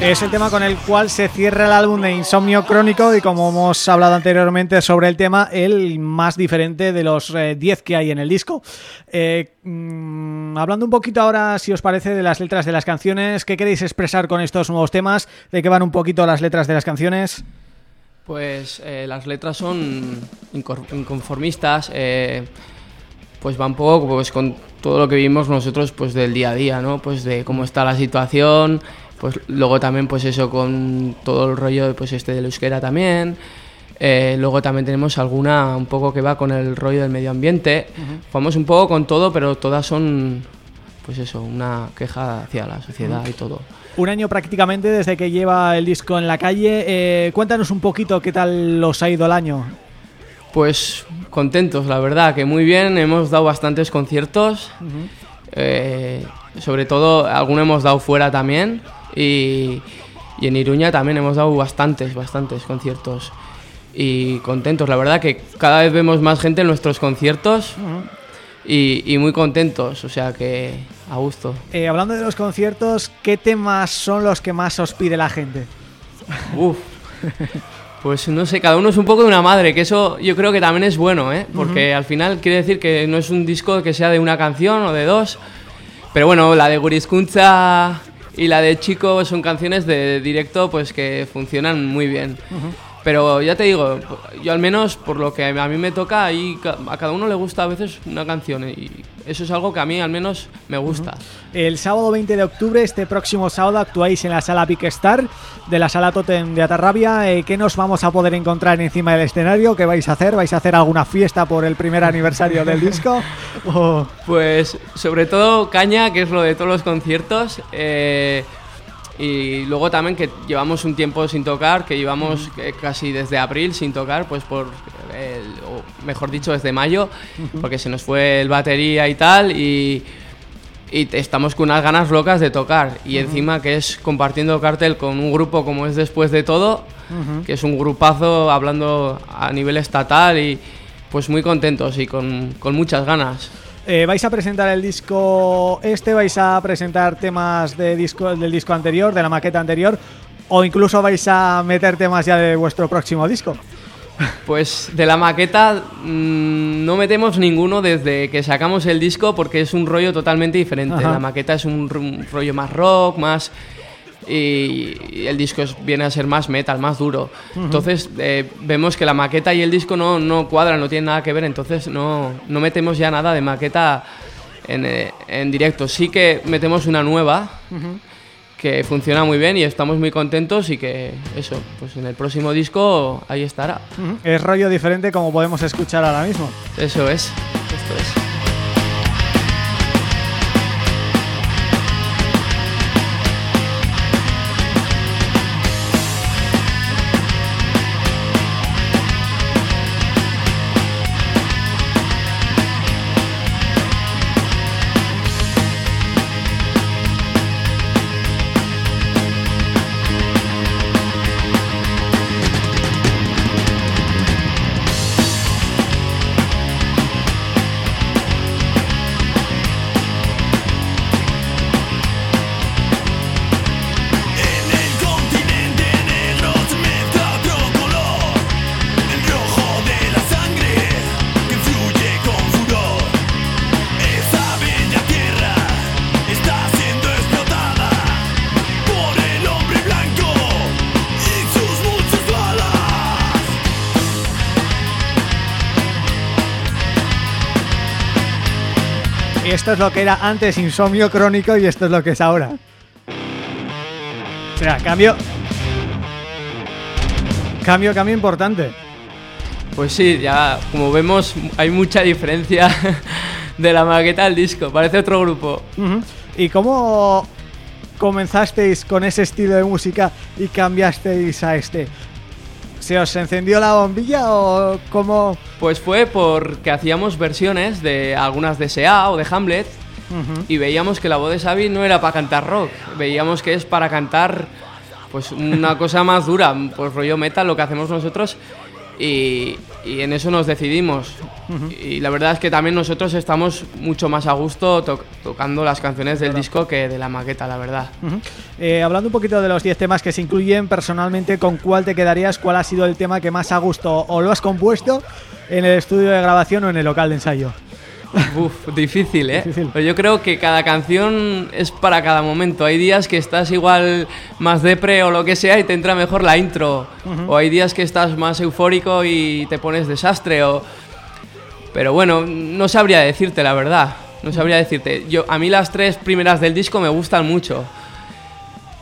Es el tema con el cual se cierra el álbum de Insomnio Crónico y como hemos hablado anteriormente sobre el tema, el más diferente de los eh, 10 que hay en el disco. Eh, mm, hablando un poquito ahora, si os parece, de las letras de las canciones, ¿qué queréis expresar con estos nuevos temas? ¿De qué van un poquito las letras de las canciones? Pues eh, las letras son inconformistas, eh, pues va un poco pues con todo lo que vivimos nosotros pues del día a día, ¿no? Pues de cómo está la situación, pues luego también pues eso con todo el rollo pues este del euskera también. Eh, luego también tenemos alguna un poco que va con el rollo del medio ambiente. Vamos un poco con todo, pero todas son pues eso, una queja hacia la sociedad y todo. Un año prácticamente desde que lleva el disco en la calle. Eh, cuéntanos un poquito qué tal os ha ido el año. Pues contentos, la verdad, que muy bien. Hemos dado bastantes conciertos. Eh, sobre todo, algunos hemos dado fuera también. Y, y en Iruña también hemos dado bastantes, bastantes conciertos. Y contentos, la verdad que cada vez vemos más gente en nuestros conciertos. y, y muy contentos, o sea que a gusto. Eh, hablando de los conciertos, ¿qué temas son los que más os pide la gente? Uf. Pues no sé, cada uno es un poco de una madre, que eso yo creo que también es bueno, ¿eh? Porque al final quiere decir que no es un disco que sea de una canción o de dos. Pero bueno, la de Guriskuncha y la de Chico son canciones de directo pues que funcionan muy bien. Pero ya te digo, yo al menos por lo que a mí me toca, ahí a cada uno le gusta a veces una canción y eso es algo que a mí al menos me gusta. El sábado 20 de octubre, este próximo sábado, actuáis en la sala Big Star de la sala Totem de Atarrabia. Eh, ¿Qué nos vamos a poder encontrar encima del escenario? ¿Qué vais a hacer? ¿Vais a hacer alguna fiesta por el primer aniversario del disco? Pues sobre todo caña, que es lo de todos los conciertos. eh, y luego también que llevamos un tiempo sin tocar, que llevamos casi desde abril sin tocar, pues por, el- o mejor dicho, desde mayo, porque se nos fue el batería y tal, y, estamos con unas ganas locas de tocar. Y encima que es compartiendo cartel con un grupo como es Después de Todo, que es un grupazo hablando a nivel estatal y pues muy contentos y con, con muchas ganas. Eh, ¿Vais a presentar el disco este? ¿Vais a presentar temas de disco, del disco anterior, de la maqueta anterior? ¿O incluso vais a meter temas ya de vuestro próximo disco? Pues de la maqueta mm, no metemos ninguno desde que sacamos el disco porque es un rollo totalmente diferente. Ajá. La maqueta es un rollo más rock, más... Y, el disco es- viene a ser más metal, más duro. Entonces eh, vemos que la maqueta y el disco no, no cuadran, no tienen nada que ver, entonces no, no metemos ya nada de maqueta en, eh, en directo. Sí que metemos una nueva que funciona muy bien y estamos muy contentos y que eso, pues en el próximo disco ahí estará. Es rollo diferente como podemos escuchar ahora mismo. Eso es, esto es. Esto es lo que era antes insomnio crónico y esto es lo que es ahora. O sea, cambio... Cambio, cambio importante. Pues sí, ya como vemos hay mucha diferencia de la maqueta al disco, parece otro grupo. ¿Y cómo comenzasteis con ese estilo de música y cambiasteis a este? ¿Se os encendió la bombilla o cómo...? Pues fue porque hacíamos versiones de algunas de S.A. o de Hamlet y veíamos que la voz de Xavi no era para cantar rock, veíamos que es para cantar pues una cosa más dura, pues rollo metal, lo que hacemos nosotros y, y en eso nos decidimos. Y la verdad es que también nosotros estamos mucho más a gusto to- tocando las canciones del disco que de la maqueta, la verdad. Eh, hablando un poquito de los 10 temas que se incluyen, personalmente, ¿con cuál te quedarías? ¿Cuál ha sido el tema que más a gusto o lo has compuesto en el estudio de grabación o en el local de ensayo? Uf, difícil, ¿eh? Difícil. Pero yo creo que cada canción es para cada momento. Hay días que estás igual más depre o lo que sea y te entra mejor la intro. O hay días que estás más eufórico y te pones desastre. O... Pero bueno, no sabría decirte la verdad. No sabría decirte. Yo, a mí las tres primeras del disco me gustan mucho.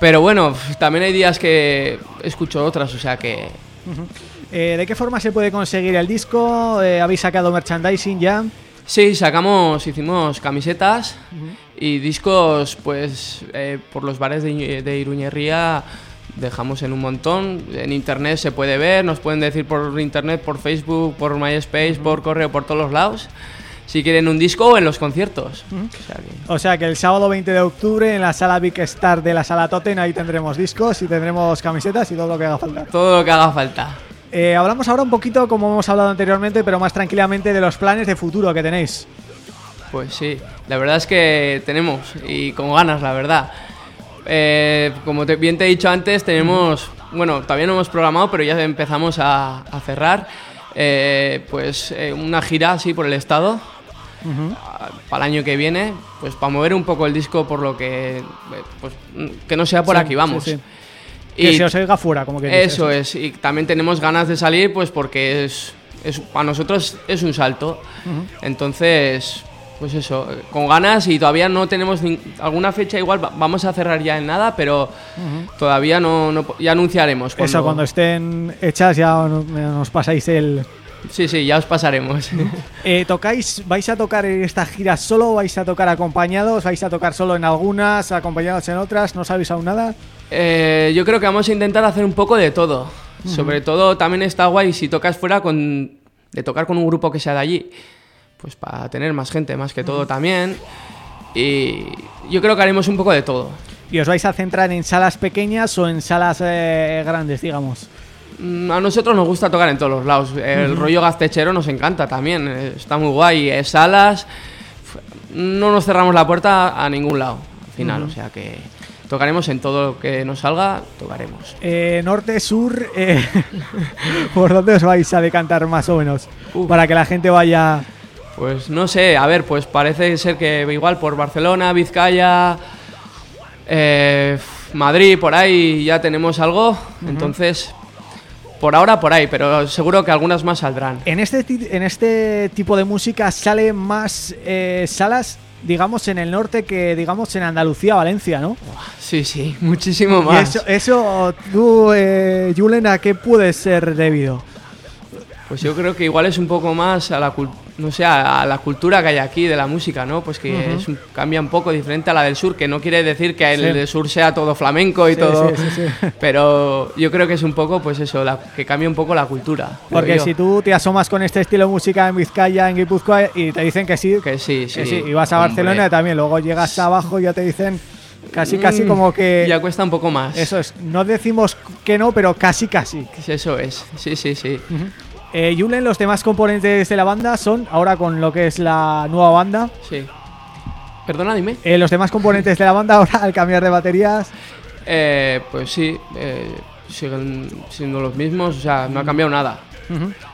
Pero bueno, también hay días que escucho otras, o sea que... Eh, ¿De qué forma se puede conseguir el disco? Eh, ¿Habéis sacado merchandising ya? Sí, sacamos, hicimos camisetas y discos, pues eh, por los bares de, Iñu- de Iruñería dejamos en un montón. En internet se puede ver, nos pueden decir por internet, por Facebook, por MySpace, por correo, por todos los lados. Si quieren un disco o en los conciertos. O sea que- O sea que el sábado 20 de octubre en la sala Big Star de la sala Toten ahí tendremos discos y tendremos camisetas y todo lo que haga falta. todo lo que haga falta. Eh, hablamos ahora un poquito, como hemos hablado anteriormente, pero más tranquilamente de los planes de futuro que tenéis. Pues sí, la verdad es que tenemos y con ganas, la verdad. Eh, como te- bien te he dicho antes, tenemos, bueno, todavía no hemos programado, pero ya empezamos a, a cerrar, eh, pues eh, una gira así por el estado para el año que viene, pues para mover un poco el disco por lo que, eh, pues que no sea por Sí, aquí, vamos. sí, sí. Que se os oiga fuera, como que dices. Eso es, y también tenemos ganas de salir, pues porque es, es para nosotros es un salto. Entonces, pues eso, con ganas y todavía no tenemos alguna fecha igual, va- vamos a cerrar ya en nada, pero todavía no, no ya anunciaremos. Cuando, Eso, cuando estén hechas ya no- nos pasáis el... Sí, sí, ya os pasaremos. Eh, ¿Tocáis, vais a tocar en esta gira solo? ¿Vais a tocar acompañados? ¿Vais a tocar solo en algunas, acompañados en otras? ¿No sabéis aún nada? Eh, yo creo que vamos a intentar hacer un poco de todo. Sobre todo también está guay si tocas fuera con, de tocar con un grupo que sea de allí. Pues para tener más gente, más que todo también. Y yo creo que haremos un poco de todo. ¿Y os vais a centrar en salas pequeñas o en salas eh, grandes, digamos? Mm, A nosotros nos gusta tocar en todos los lados. El rollo gastechero nos encanta también. eh, Está muy guay. Eh, Salas. No nos cerramos la puerta a ningún lado al final. O sea que tocaremos en todo lo que nos salga, tocaremos. Eh, norte, sur, eh, ¿por dónde os vais a decantar más o menos? Para que la gente vaya... Pues no sé, a ver, pues parece ser que igual por Barcelona, Vizcaya, eh, Madrid, por ahí ya tenemos algo. Entonces, por ahora por ahí, pero seguro que algunas más saldrán. En este, en este tipo de música sale más eh, salas, digamos, en el norte que, digamos, en Andalucía, Valencia, ¿no? Sí, sí, muchísimo Y más. eso, eso tú, eh, Julen, ¿a qué puede ser debido? Pues yo creo que igual es un poco más a la no sé, a la cultura que hay aquí de la música, ¿no? Pues que es un- cambia un poco diferente a la del sur, que no quiere decir que el del sur sea todo flamenco y Sí, todo, sí, sí, sí. pero yo creo que es un poco, pues eso, la- que cambia un poco la cultura. Porque si tú te asomas con este estilo de música en Vizcaya, en Guipúzcoa, y te dicen que sí, que sí, sí, que sí, y vas a hombre. Barcelona también, luego llegas abajo y ya te dicen casi, casi Mm, como que... ya cuesta un poco más. Eso es, no decimos que no, pero casi, casi. Eso es, sí, sí, sí. Eh, Julen, los demás componentes de la banda son, ahora con lo que es la nueva banda, Sí. Perdona, dime. eh, los demás componentes de la banda ahora al cambiar de baterías, Eh, pues sí, eh, siguen siendo los mismos, o sea, no ha cambiado nada.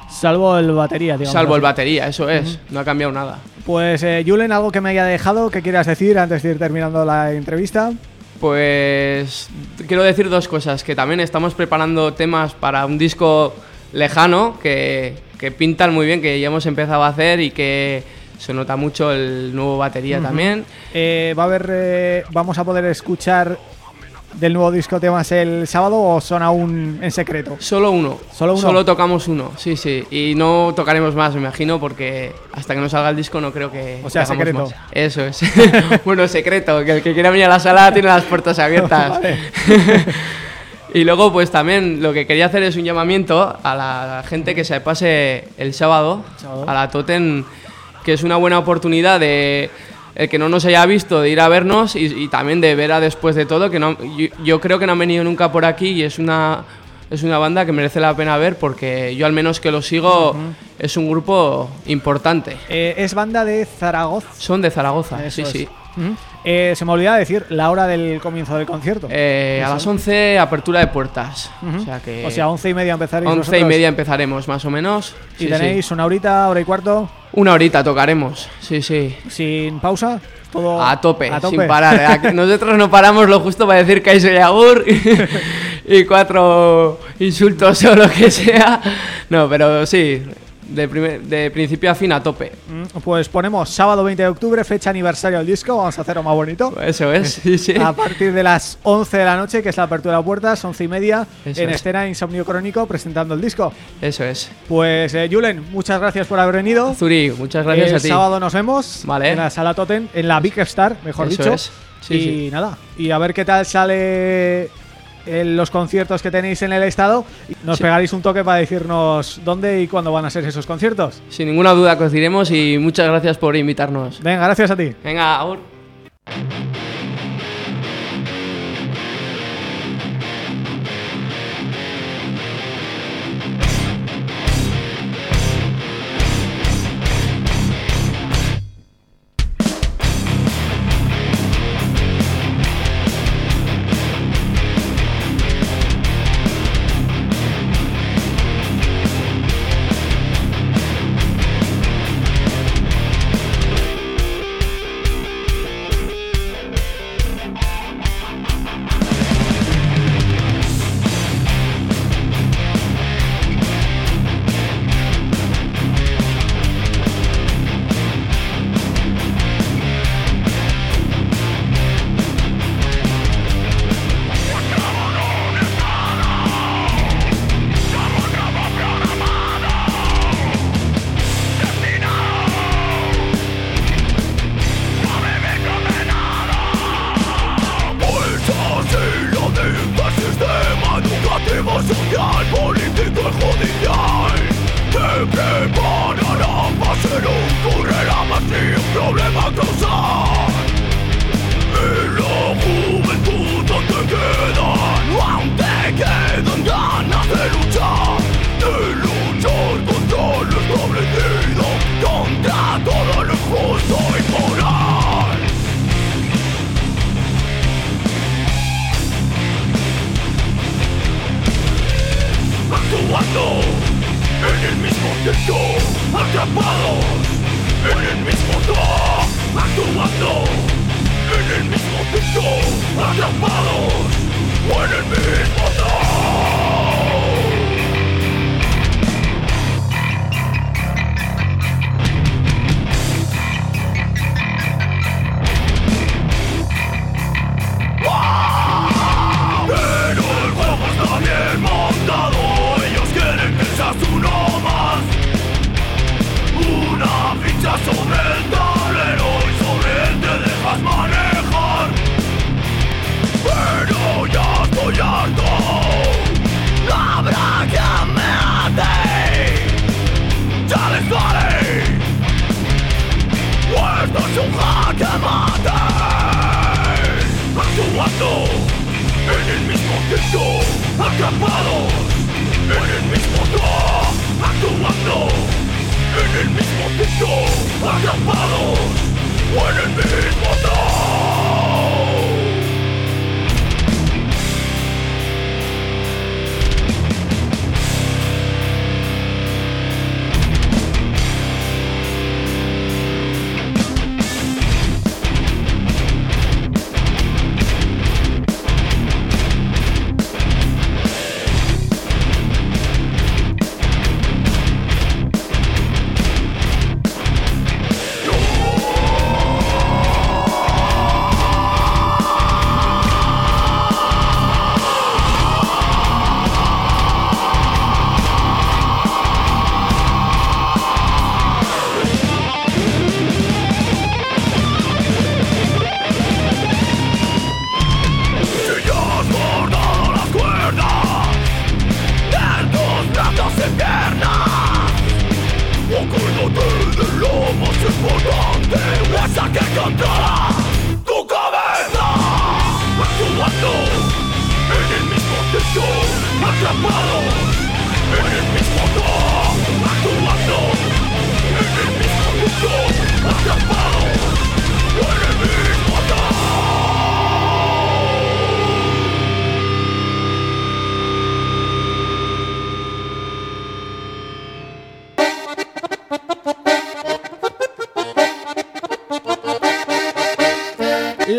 salvo el batería, digamos. Salvo el batería, eso es, no ha cambiado nada. Pues eh, Julen, algo que me haya dejado, que quieras decir antes de ir terminando la entrevista. Pues quiero decir dos cosas, que también estamos preparando temas para un disco lejano que, que pintan muy bien, que ya hemos empezado a hacer y que se nota mucho el nuevo batería también. Eh, ¿Va a haber, eh, vamos a poder escuchar del nuevo disco temas el sábado o son aún en secreto? Solo uno. ¿Solo uno? Solo tocamos uno, sí, sí. Y no tocaremos más, me imagino, porque hasta que no salga el disco no creo que. O sea, secreto. más. Eso es. bueno, secreto, que el que quiera venir a la sala tiene las puertas abiertas. Y luego, pues también lo que quería hacer es un llamamiento a la gente que se pase el sábado, Sábado. a la Toten, que es una buena oportunidad de. El que no nos haya visto, de ir a vernos y, y también de ver a después de todo, que no, yo, yo creo que no han venido nunca por aquí y es una, es una banda que merece la pena ver porque yo al menos que lo sigo es un grupo importante. Eh, es banda de Zaragoza. Son de Zaragoza, Eso sí, es. sí. Ujú. Eh, se me olvidaba decir la hora del comienzo del concierto. Eh, a las 11 apertura de puertas. Ujú. O sea que O sea, once y media empezaréis 11 y media empezaremos más o menos. Y Sí, sí. tenéis una horita, hora y cuarto, Una horita tocaremos, sí, sí. sin pausa. Todo A tope, a tope. sin parar. ¿eh? Nosotros no paramos lo justo para decir que y, y cuatro insultos o lo que sea. No, pero sí, de, primer- de principio a fin a tope. Mm, Pues ponemos sábado 20 de octubre, fecha aniversario del disco, vamos a hacerlo más bonito. Eso es, sí, sí. A partir de las 11 de la noche, que es la apertura de puertas, 11 y media, Eso en es. escena Insomnio Crónico presentando el disco. Eso es. Pues eh, Julen, muchas gracias por haber venido. Zuri, muchas gracias el a ti. sábado nos vemos Vale. en la sala Totem, en la Big Star, mejor Eso dicho. es. Sí, y sí. nada, y a ver qué tal sale en los conciertos que tenéis en el estado. Y Nos Sí. pegaréis un toque para decirnos dónde y cuándo van a ser esos conciertos. Sin ninguna duda que os diremos y muchas gracias por invitarnos. Venga, gracias a ti. Venga, Aur.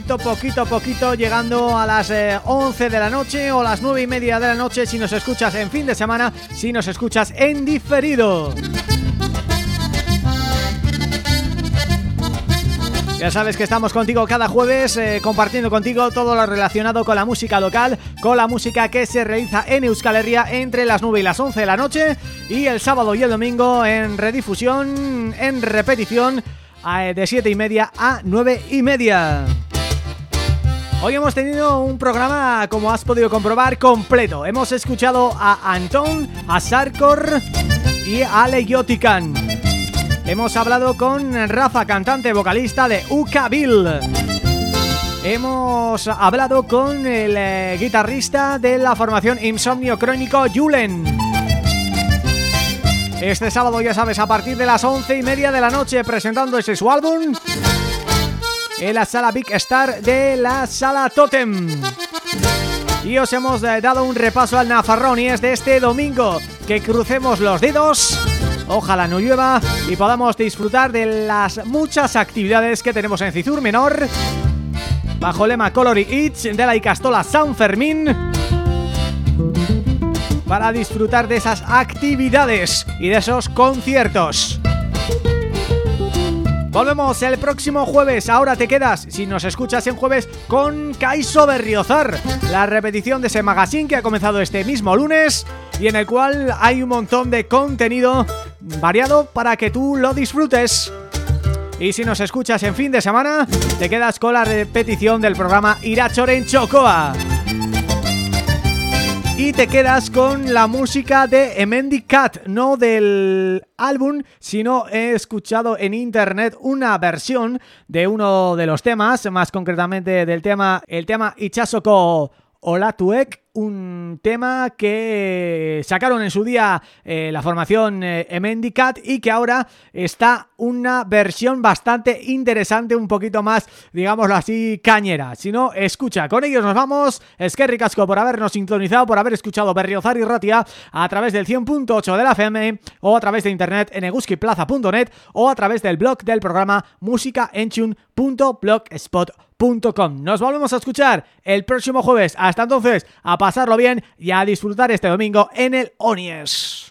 Poquito, poquito, poquito llegando a las 11 eh, de la noche o las 9 y media de la noche si nos escuchas en fin de semana, si nos escuchas en diferido. Ya sabes que estamos contigo cada jueves eh, compartiendo contigo todo lo relacionado con la música local, con la música que se realiza en Euskal Herria entre las 9 y las 11 de la noche y el sábado y el domingo en redifusión, en repetición de 7 y media a 9 y media. Hoy hemos tenido un programa, como has podido comprobar, completo. Hemos escuchado a Anton, a Sarkor y a Legiotican. Hemos hablado con Rafa, cantante vocalista de Bill. Hemos hablado con el eh, guitarrista de la formación Insomnio Crónico, Julen. Este sábado, ya sabes, a partir de las once y media de la noche presentando ese su álbum en la sala Big Star de la sala Totem. Y os hemos eh, dado un repaso al Nafarronies de este domingo. Que crucemos los dedos, ojalá no llueva y podamos disfrutar de las muchas actividades que tenemos en Cizur Menor. Bajo lema Colory Eats de la Icastola San Fermín para disfrutar de esas actividades y de esos conciertos. Volvemos el próximo jueves, ahora te quedas, si nos escuchas en jueves, con Kaiso Berriozar, la repetición de ese magazine que ha comenzado este mismo lunes y en el cual hay un montón de contenido variado para que tú lo disfrutes. Y si nos escuchas en fin de semana, te quedas con la repetición del programa Irachoren Chocoa y te quedas con la música de Emendi Cat, no del álbum, sino he escuchado en internet una versión de uno de los temas, más concretamente del tema, el tema Ichasoko Olatuek, un tema que sacaron en su día eh, la formación eh, Emendicat y que ahora está una versión bastante interesante, un poquito más, digámoslo así, cañera. Si no, escucha, con ellos nos vamos. Es que ricasco por habernos sintonizado, por haber escuchado Berriozar y Ratia a través del 100.8 de la FM o a través de internet en eguskiplaza.net o a través del blog del programa musicaenchun.blogspot.com Com. Nos volvemos a escuchar el próximo jueves. Hasta entonces, a pasarlo bien y a disfrutar este domingo en el Onies.